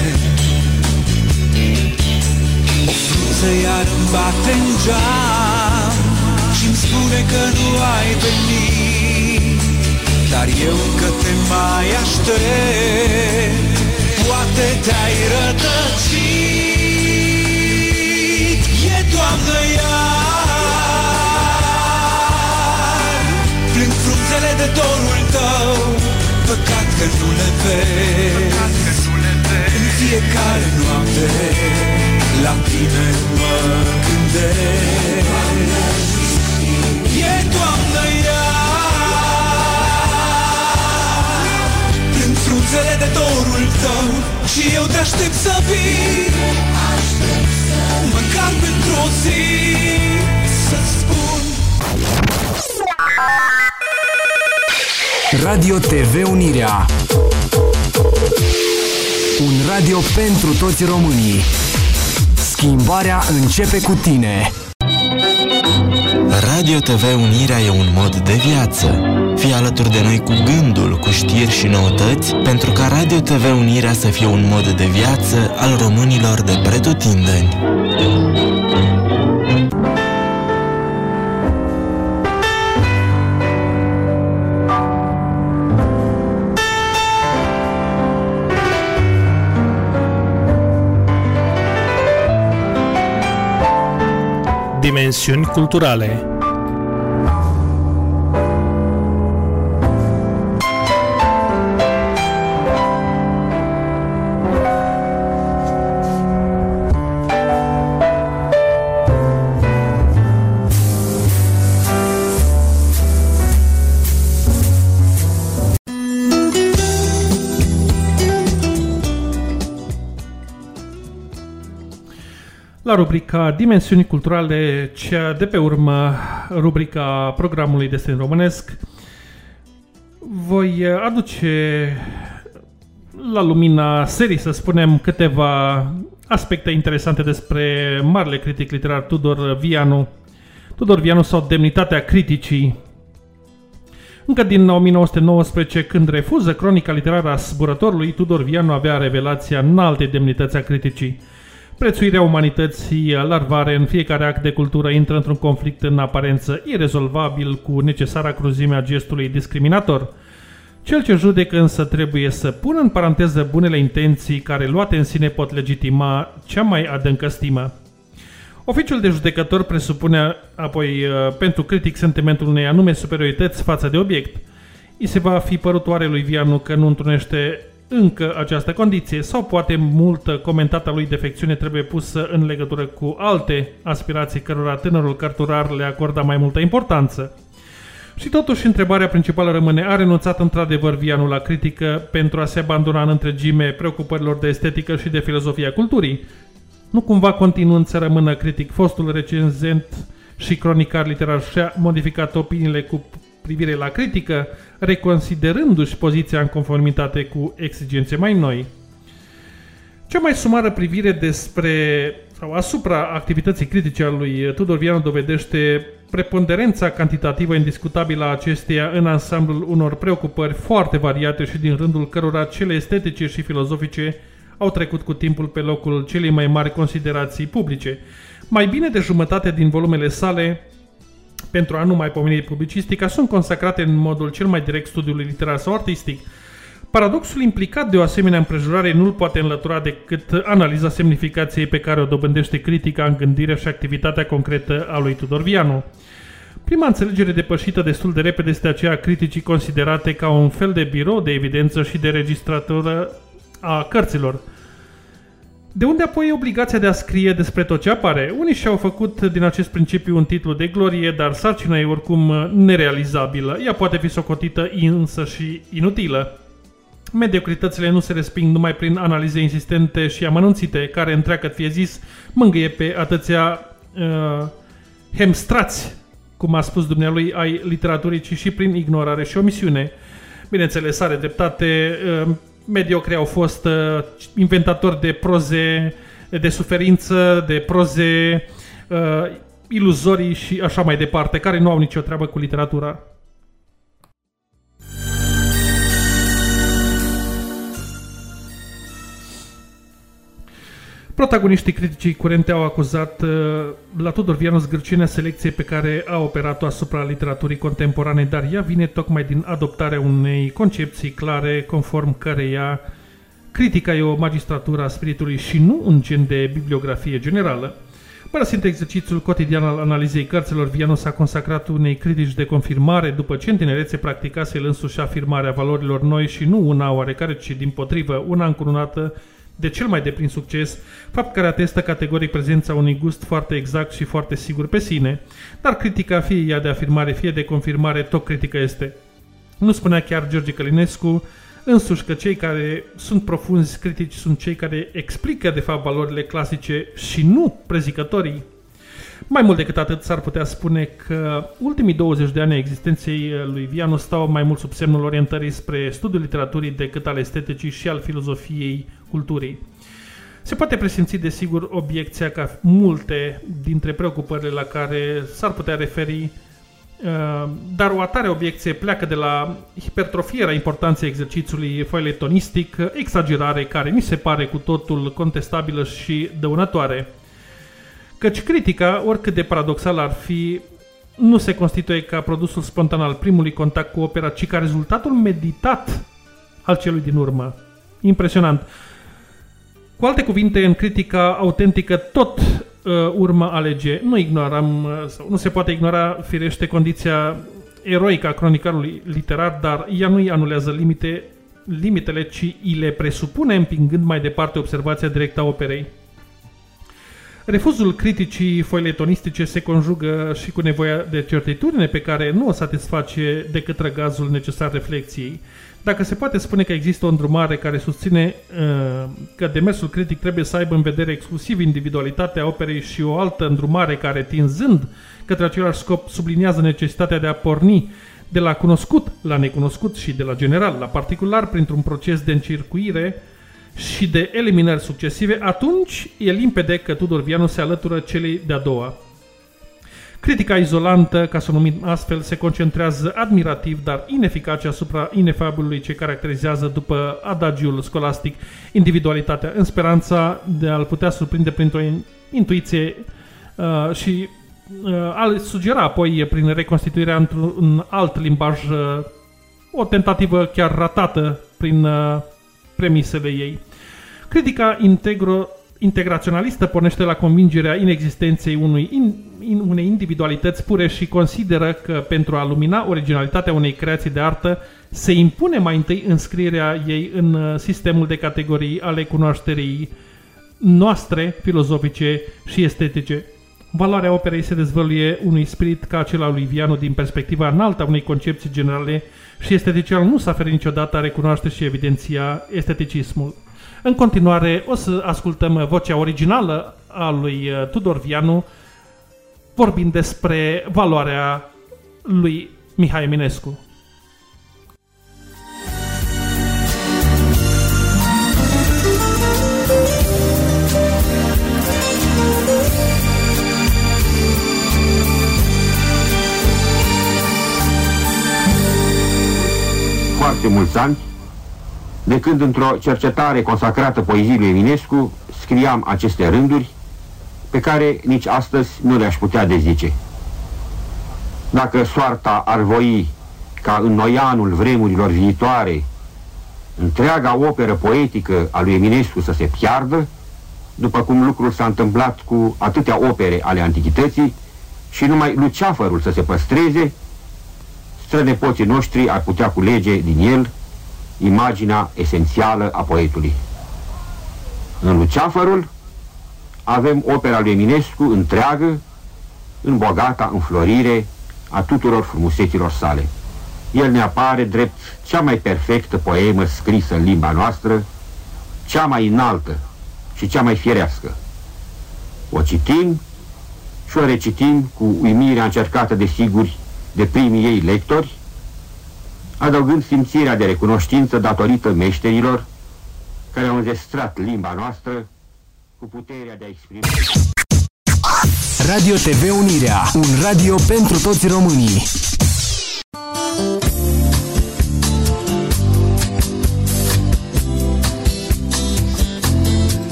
O frunză iar îmi bate în geam și-mi spune că nu ai venit. Dar eu încă te mai aștept Poate te-ai rătăcit. E toamnă iar Plâng frunzele de dorul tău Păcat că nu le vezi. În fiecare noapte La tine mă gândesc. E toamnă iar Plâng frunzele de dorul tău Și eu te aștept să vii. Măcar pentru o zi Să spun. Radio TV Unirea Un radio pentru toți românii Schimbarea începe cu tine Radio TV Unirea e un mod de viață. Fii alături de noi cu gândul, cu știri și noutăți, pentru ca Radio TV Unirea să fie un mod de viață al românilor de pretutindeni. Dimensiuni culturale La rubrica Dimensiuni culturale, cea de pe urmă, rubrica programului Destin Românesc, voi aduce la lumina serii, să spunem, câteva aspecte interesante despre marele critic literar Tudor Vianu. Tudor Vianu sau demnitatea criticii. Încă din 1919, când refuză cronica literară a zburătorului, Tudor Vianu avea revelația înalte demnități a criticii. Prețuirea umanității larvare în fiecare act de cultură intră într-un conflict în aparență irezolvabil cu necesara cruzime a gestului discriminator. Cel ce judecă însă trebuie să pună în paranteză bunele intenții care luate în sine pot legitima cea mai adâncă stimă. Oficiul de judecător presupune apoi uh, pentru critic sentimentul unei anume superiorități față de obiect. I se va fi părut oare lui Vianu că nu întrunește încă această condiție sau poate multă comentata lui defecțiune trebuie pusă în legătură cu alte aspirații cărora tânărul cărturar le acorda mai multă importanță. Și totuși întrebarea principală rămâne, a renunțat într-adevăr Vianu la critică pentru a se abandona în întregime preocupărilor de estetică și de filozofia culturii? Nu cumva continuând să rămână critic fostul recenzent și cronicar literar și-a modificat opiniile cu privire la critică, reconsiderându-și poziția în conformitate cu exigențe mai noi. Cea mai sumară privire despre sau asupra activității critice a lui Tudor Vianu dovedește preponderența cantitativă indiscutabilă a acesteia în ansamblul unor preocupări foarte variate și din rândul cărora cele estetice și filozofice au trecut cu timpul pe locul celei mai mari considerații publice. Mai bine de jumătate din volumele sale pentru a nu mai pomeni publicistica, sunt consacrate în modul cel mai direct studiului literar sau artistic. Paradoxul implicat de o asemenea împrejurare nu-l poate înlătura decât analiza semnificației pe care o dobândește critica în gândirea și activitatea concretă a lui Tudor Vianu. Prima înțelegere depășită destul de repede este aceea criticii considerate ca un fel de birou de evidență și de registratură a cărților. De unde apoi obligația de a scrie despre tot ce apare? Unii și-au făcut din acest principiu un titlu de glorie, dar sarcina e oricum nerealizabilă. Ea poate fi socotită însă și inutilă. Mediocritățile nu se resping numai prin analize insistente și amănunțite, care, întreagă fie zis, mângâie pe atâția uh, hemstrați, cum a spus dumnealui, ai literaturii, ci și prin ignorare și omisiune. Bineînțeles, are dreptate, uh, mediocri au fost uh, inventatori de proze de suferință, de proze uh, iluzorii și așa mai departe, care nu au nicio treabă cu literatura. Protagoniștii criticii curente au acuzat uh, la Tudor Vianu zgârciunea selecției pe care a operat-o asupra literaturii contemporane, dar ea vine tocmai din adoptarea unei concepții clare, conform căreia critica e o magistratură a spiritului și nu un gen de bibliografie generală. Părăsind exercițiul cotidian al analizei cărților, Vianu s-a consacrat unei critici de confirmare după ce în tinerețe practicase el însuși afirmarea valorilor noi și nu una oarecare, ci din potrivă una încurunată de cel mai deplin succes, fapt care atestă categoric prezența unui gust foarte exact și foarte sigur pe sine, dar critica, fie ea de afirmare, fie de confirmare, tot critică este. Nu spunea chiar George Călinescu, însuși că cei care sunt profunzi critici sunt cei care explică de fapt valorile clasice și nu prezicătorii. Mai mult decât atât, s-ar putea spune că ultimii 20 de ani a existenței lui Vianu stau mai mult sub semnul orientării spre studiul literaturii decât al esteticii și al filozofiei culturii. Se poate presimți, desigur, obiecția ca multe dintre preocupările la care s-ar putea referi, uh, dar o atare obiecție pleacă de la hipertrofierea importanței exercițiului foiletonistic, exagerare care mi se pare cu totul contestabilă și dăunătoare. Căci critica, oricât de paradoxal ar fi, nu se constituie ca produsul spontan al primului contact cu opera, ci ca rezultatul meditat al celui din urmă. Impresionant. Cu alte cuvinte, în critica autentică tot uh, urmă alege. Nu ignorăm, uh, sau nu se poate ignora firește condiția eroică a cronicarului literar, dar ea nu îi anulează limite, limitele, ci îi le presupune împingând mai departe observația directă a operei. Refuzul criticii foiletonistice se conjugă și cu nevoia de certitudine pe care nu o satisface decât răgazul necesar reflexiei. Dacă se poate spune că există o îndrumare care susține uh, că demersul critic trebuie să aibă în vedere exclusiv individualitatea operei și o altă îndrumare care, tinzând către același scop, subliniază necesitatea de a porni de la cunoscut la necunoscut și de la general la particular printr-un proces de încircuire și de eliminări succesive, atunci e limpede că Tudor Vianu se alătură celei de-a doua. Critica izolantă, ca să o numim astfel, se concentrează admirativ, dar ineficace asupra inefabului ce caracterizează după adagiul scolastic individualitatea, în speranța de a-l putea surprinde printr-o intuiție uh, și uh, a sugera apoi prin reconstituirea într-un alt limbaj uh, o tentativă chiar ratată prin uh, premisele ei. Critica integro integraționalistă pornește la convingerea inexistenței unui in, in, unei individualități pure și consideră că pentru a lumina originalitatea unei creații de artă se impune mai întâi înscrierea ei în uh, sistemul de categorii ale cunoașterii noastre, filozofice și estetice. Valoarea operei se dezvăluie unui spirit ca acela lui Vianu din perspectiva înaltă a unei concepții generale și esteticul nu s-a ferit niciodată a recunoaște și evidenția esteticismul. În continuare o să ascultăm vocea originală a lui uh, Tudor Vianu vorbind despre valoarea lui Mihai Eminescu. Foarte mulți ani de când într-o cercetare consacrată poeziei lui Eminescu scriam aceste rânduri pe care nici astăzi nu le-aș putea dezice. Dacă soarta ar voi ca în noianul vremurilor viitoare întreaga operă poetică a lui Eminescu să se piardă, după cum lucrul s-a întâmplat cu atâtea opere ale antichității, și numai luceafărul să se păstreze, strănepoții noștri ar putea culege din el imaginea esențială a poetului. În luceafărul avem opera lui Eminescu întreagă, în bogata înflorire a tuturor frumuseților sale. El ne apare drept cea mai perfectă poemă scrisă în limba noastră, cea mai înaltă și cea mai firească. O citim și o recitim cu uimirea încercată de siguri de primii ei lectori, adăugând simțirea de recunoștință datorită meșterilor care au înzestrat limba noastră cu puterea de a exprima. Radio TV Unirea, un radio pentru toți românii.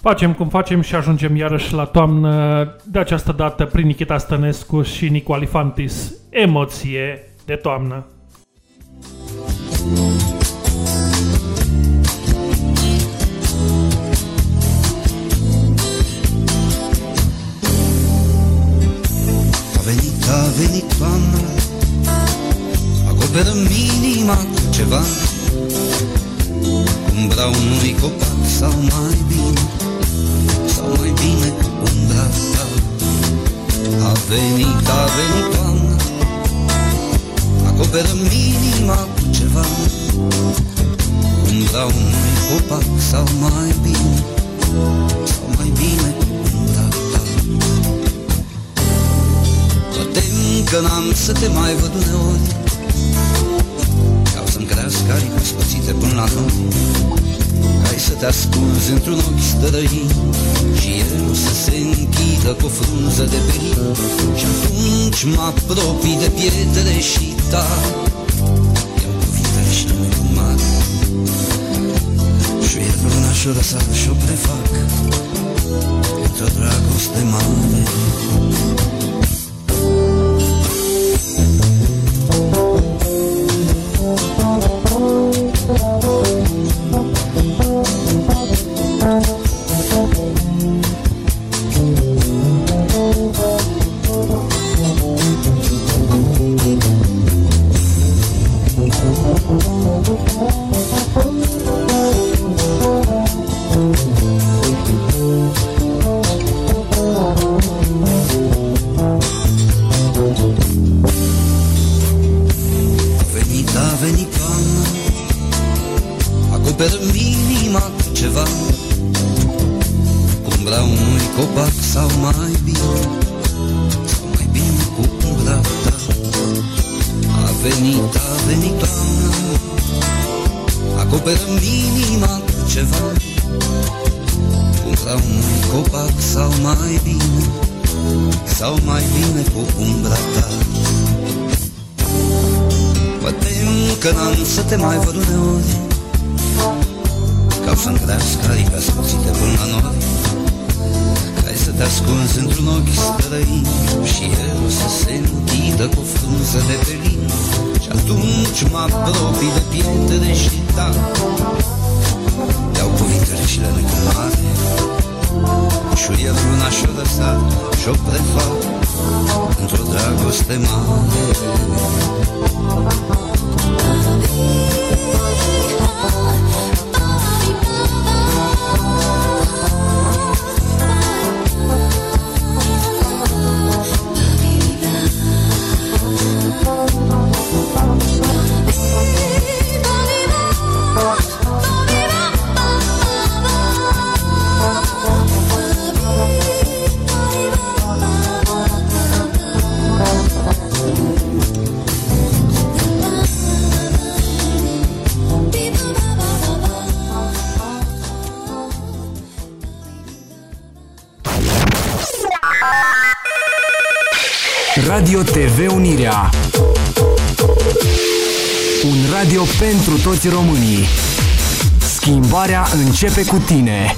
Facem cum facem și ajungem iarăși la toamnă, de această dată prin Nikita Stănescu și Nicu Alifantis. Emoție de toamnă. A venit, a venit toamna. Acoperă minima cu ceva. Umbra unui copac sau mai bine Sau mai bine cu umbra ta. A venit, a venit toamna. Acoperă minima cu ceva. Umbra unui copac sau mai bine Sau mai bine că n-am să te mai văd uneori. Ca să-mi crească aripi spățite până la noi Ca să te ascunzi într-un ochi străin Și el să se închidă cu o frunză de perin. Și atunci mă apropii de pietre și ta Iau cuvintele și le cu mare. Și el luna și-o răsar și-o prefac. Într-o dragoste mare Acoperă minima cu ceva Cu umbra unui copac sau mai bine Sau mai bine cu umbra ta. Mă tem că n-am să te mai văd uneori Ca să-mi crească aripi ascuțite până la nori Ca să te ascunzi într-un ochi străin Și el o să se închidă cu frunză de pelin Și atunci mă apropii de pietre și da Iau cuvintele și le necumare Și el luna și-o lăsat și-o prefac Într-o dragoste mare TV Unirea. Un radio pentru toți românii. Schimbarea începe cu tine.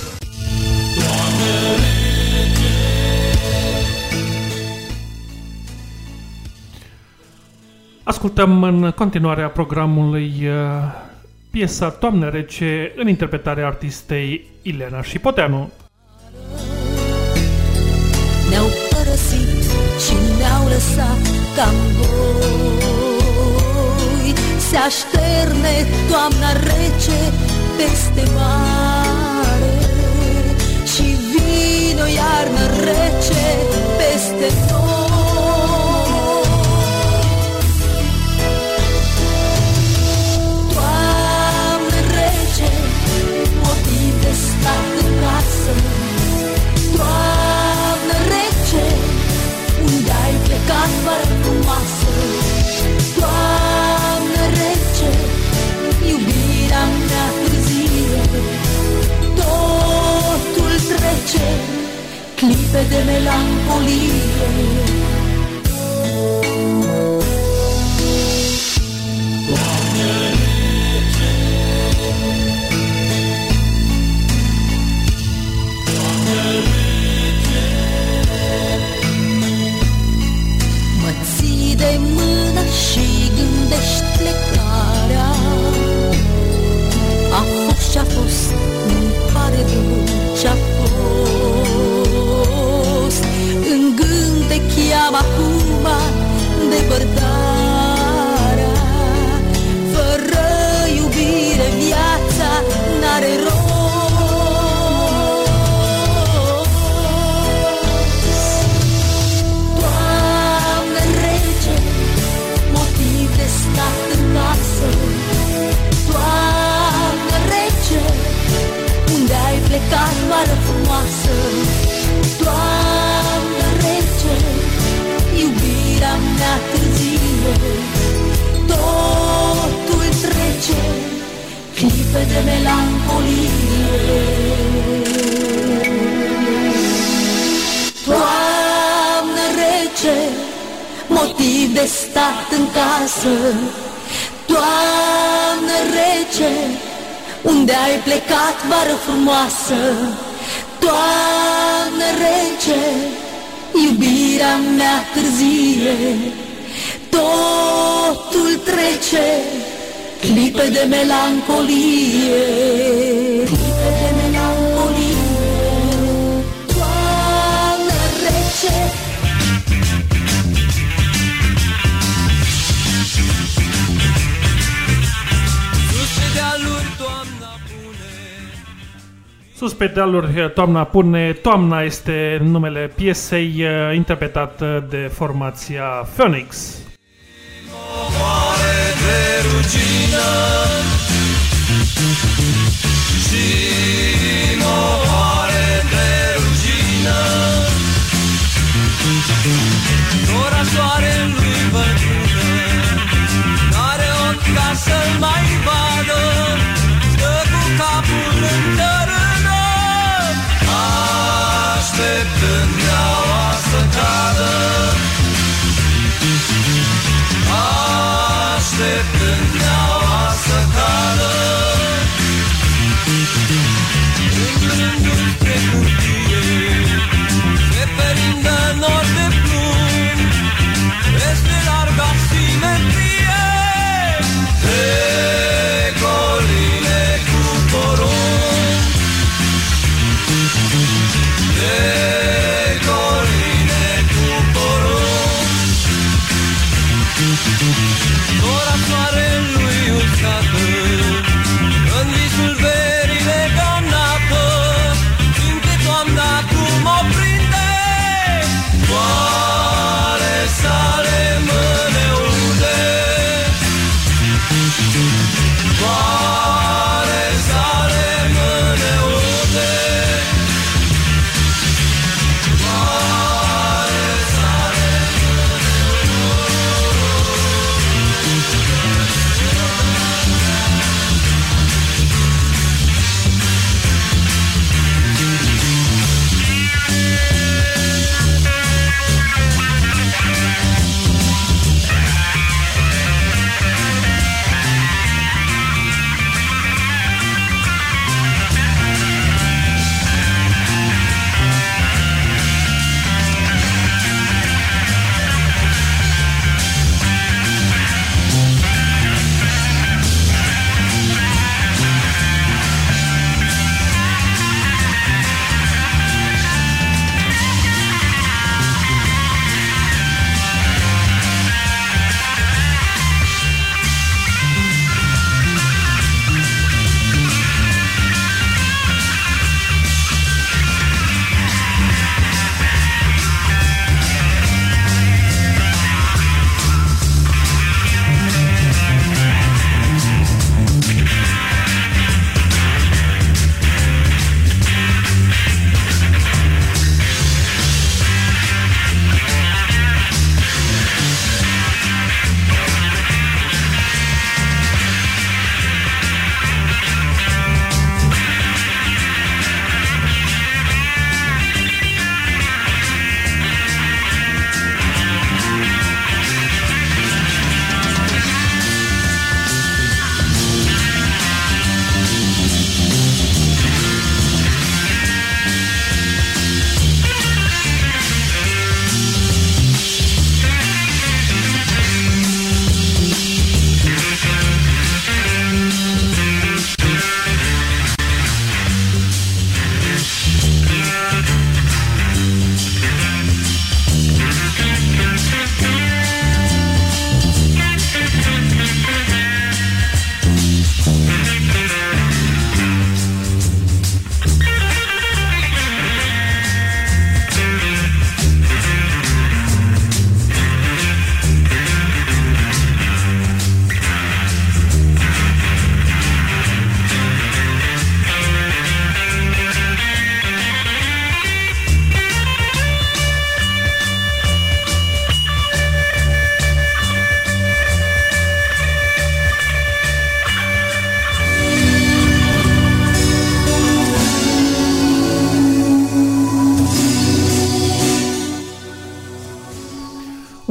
Ascultăm în continuarea programului uh, piesa Toamnă rece în interpretarea artistei Ilena Șipoteanu. Cam voi. Se așterne toamna rece peste mare Și vine o iarnă rece peste noi ai plecat vară frumoasă Toamnă rece, iubirea mea târzie. Totul trece, clipe de melancolie dealuri, toamna pune. Toamna este numele piesei uh, interpretată de formația Phoenix. Moare de rugină Și moare de rugină Dora soarelui bătrână N-are ochi ca să-l mai vadă Stă cu capul în tărână Așteptând neaua să cadă. Așteptând neaua să cadă Ora soarelui uscată În visul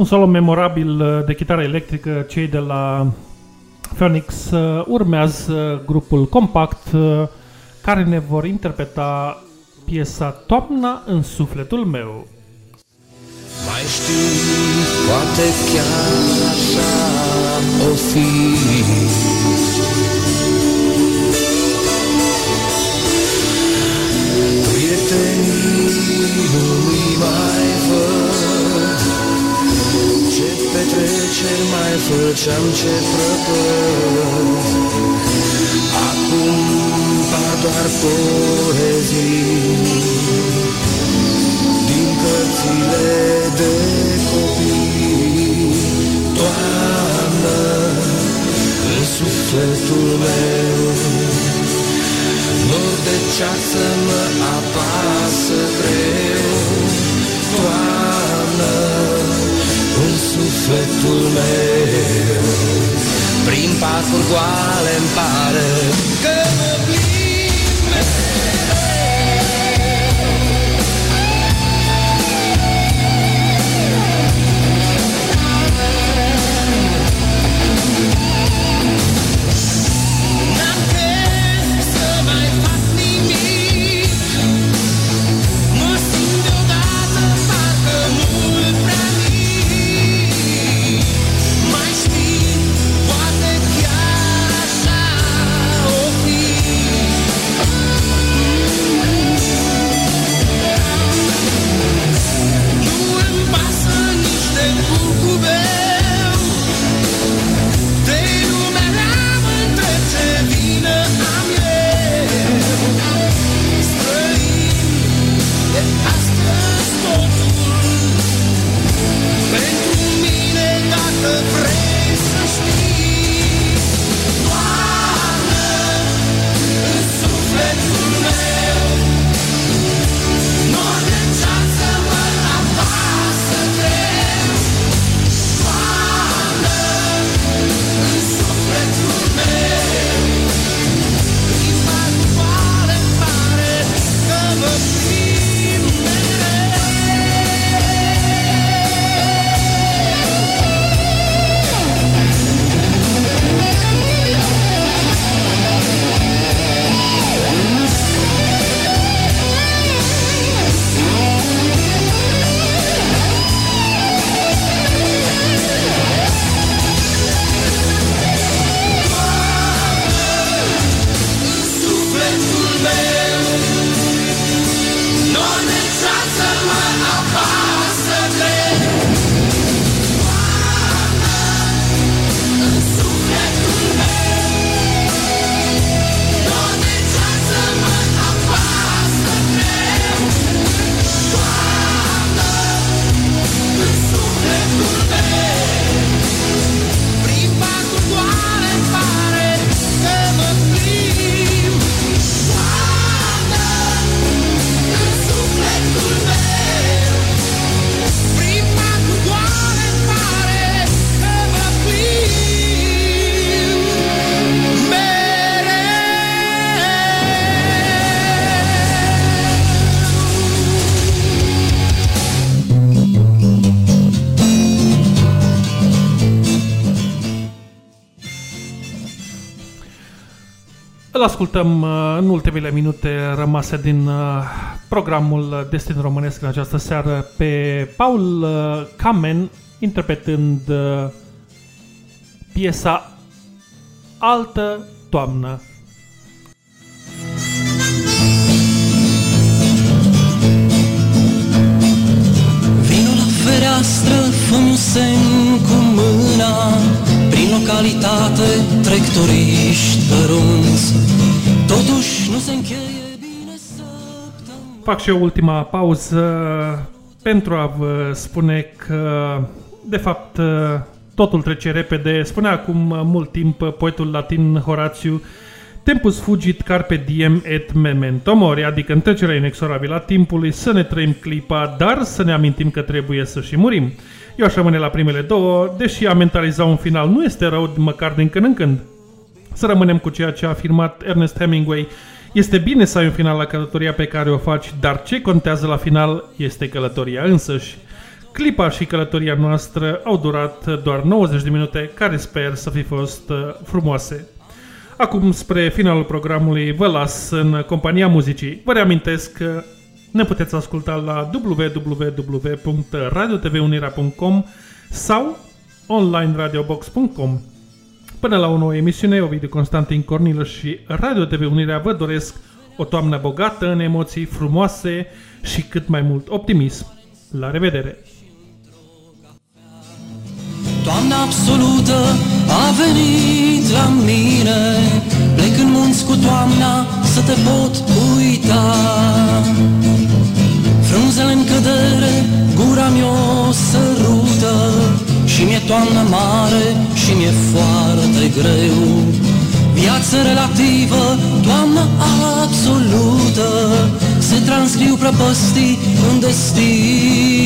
Un solo memorabil uh, de chitară electrică, cei de la Phoenix uh, urmează grupul Compact uh, care ne vor interpreta piesa Toamna în sufletul meu. Mai știi, poate chiar așa o fi petreceri mai făceam, ce prăpăd. Acum par doar poezii. Din cărțile de copii Toamnă în sufletul meu. Nor de ceață mă apasă greu sufletul meu. Prin parcuri goale îmi pare că mă plimb ascultăm uh, în ultimele minute rămase din uh, programul Destin Românesc în această seară pe Paul uh, Kamen interpretând uh, piesa Altă Toamnă. Vino la fereastră, fă un semn cu mâna Prin localitate trec turiști cărunți Totuși nu se încheie bine Fac și eu ultima pauză pentru a vă spune că, de fapt, totul trece repede. Spunea acum mult timp poetul latin Horatiu Tempus fugit carpe diem et memento mori, adică întrecerea inexorabilă a timpului, să ne trăim clipa, dar să ne amintim că trebuie să și murim. Eu aș rămâne la primele două, deși a mentaliza un final nu este rău măcar din când în când. Să rămânem cu ceea ce a afirmat Ernest Hemingway. Este bine să ai un final la călătoria pe care o faci, dar ce contează la final este călătoria însăși. clipa și călătoria noastră au durat doar 90 de minute, care sper să fi fost uh, frumoase. Acum, spre finalul programului, vă las în compania muzicii. Vă reamintesc că ne puteți asculta la www.radiotvunirea.com sau onlineradiobox.com. Până la o nouă emisiune, Ovidiu Constantin Cornilă și Radio TV Unirea vă doresc o toamnă bogată în emoții frumoase și cât mai mult optimism. La revedere! Toamna absolută a venit la mine Plec în munți cu toamna să te pot uita Frunzele în cădere, gura mi-o sărută Și mi-e toamnă mare și mi-e foarte greu. Viață relativă, toamnă absolută Se transcriu prăpăstii în destinul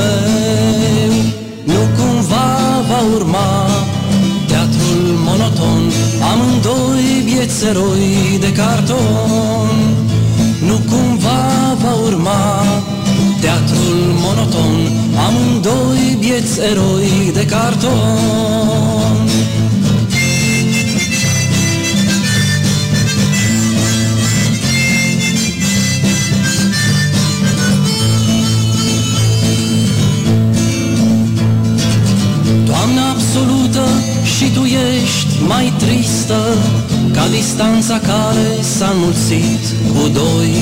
meu. Nu cumva va urma teatrul monoton Amândoi vieți eroi de carton Nu cumva va urma teatrul monoton Amândoi vieți eroi de carton. Toamna absolută și tu ești mai tristă Ca distanța care s-a înmulțit cu doi.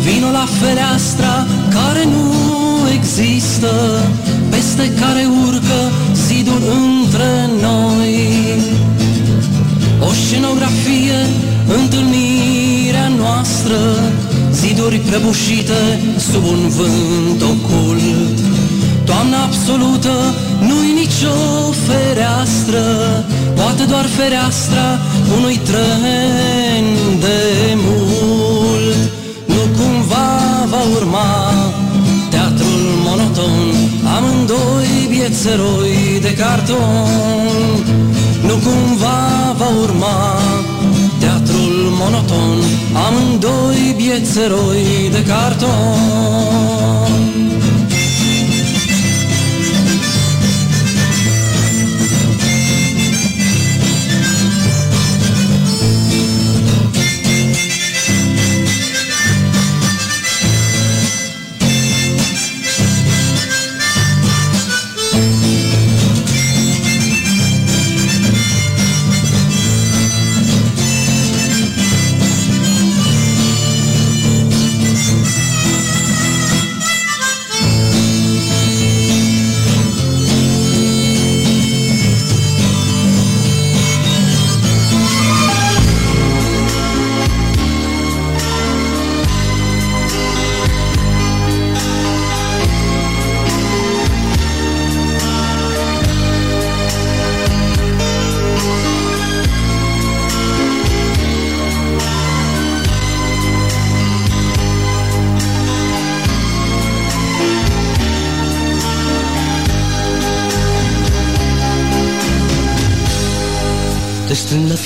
Vino la fereastra care nu există Peste care urcă zidul între noi. O scenografie, întâlnirea noastră Ziduri prăbușite sub un vânt ocult Toamna absolută nu-i nicio fereastră Poate doar fereastra unui tren de mult. Nu cumva va urma teatrul monoton Amândoi vieți eroi de carton. Nu cumva va urma teatrul monoton Amândoi vieți eroi de carton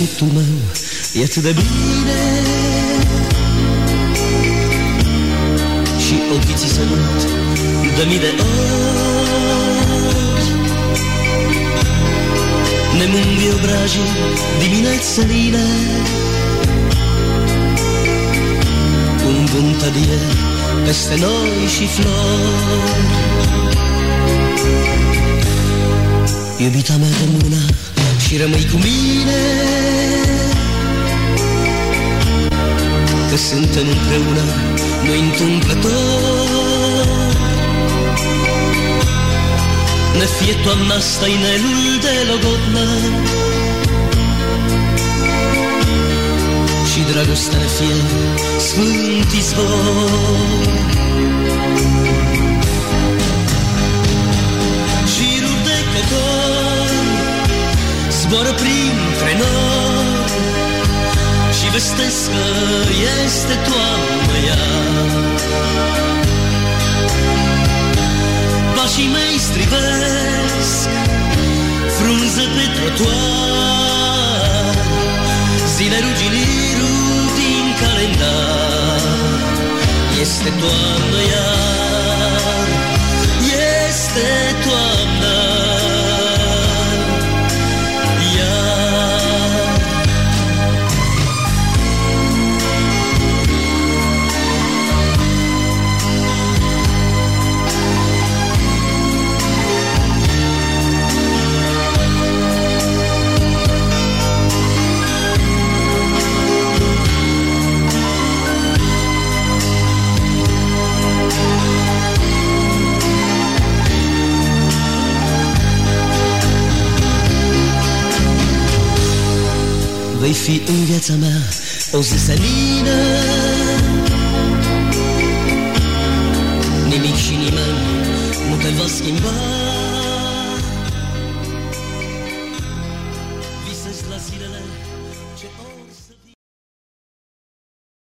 strâng la pieptul meu, e atât de bine. Și ochii ți sărut de mii de ori. Ne mângâie obrajii diminețeline Un vânt adie peste noi și flori. Iubita mea de mână și rămâi cu mine. Că suntem împreună, nu întâmplător. Ne fie toamna asta inelul de logodnă. Și dragostea ne fie sfânt izvor zboară printre noi Și vestesc că este toamnă ea. Pașii mei strivesc frunză pe trotuar. Zile rugiliru din calendar. Este toamnă iar Vei fi în viața mea o zi senină. Nimic și nimeni nu te va schimba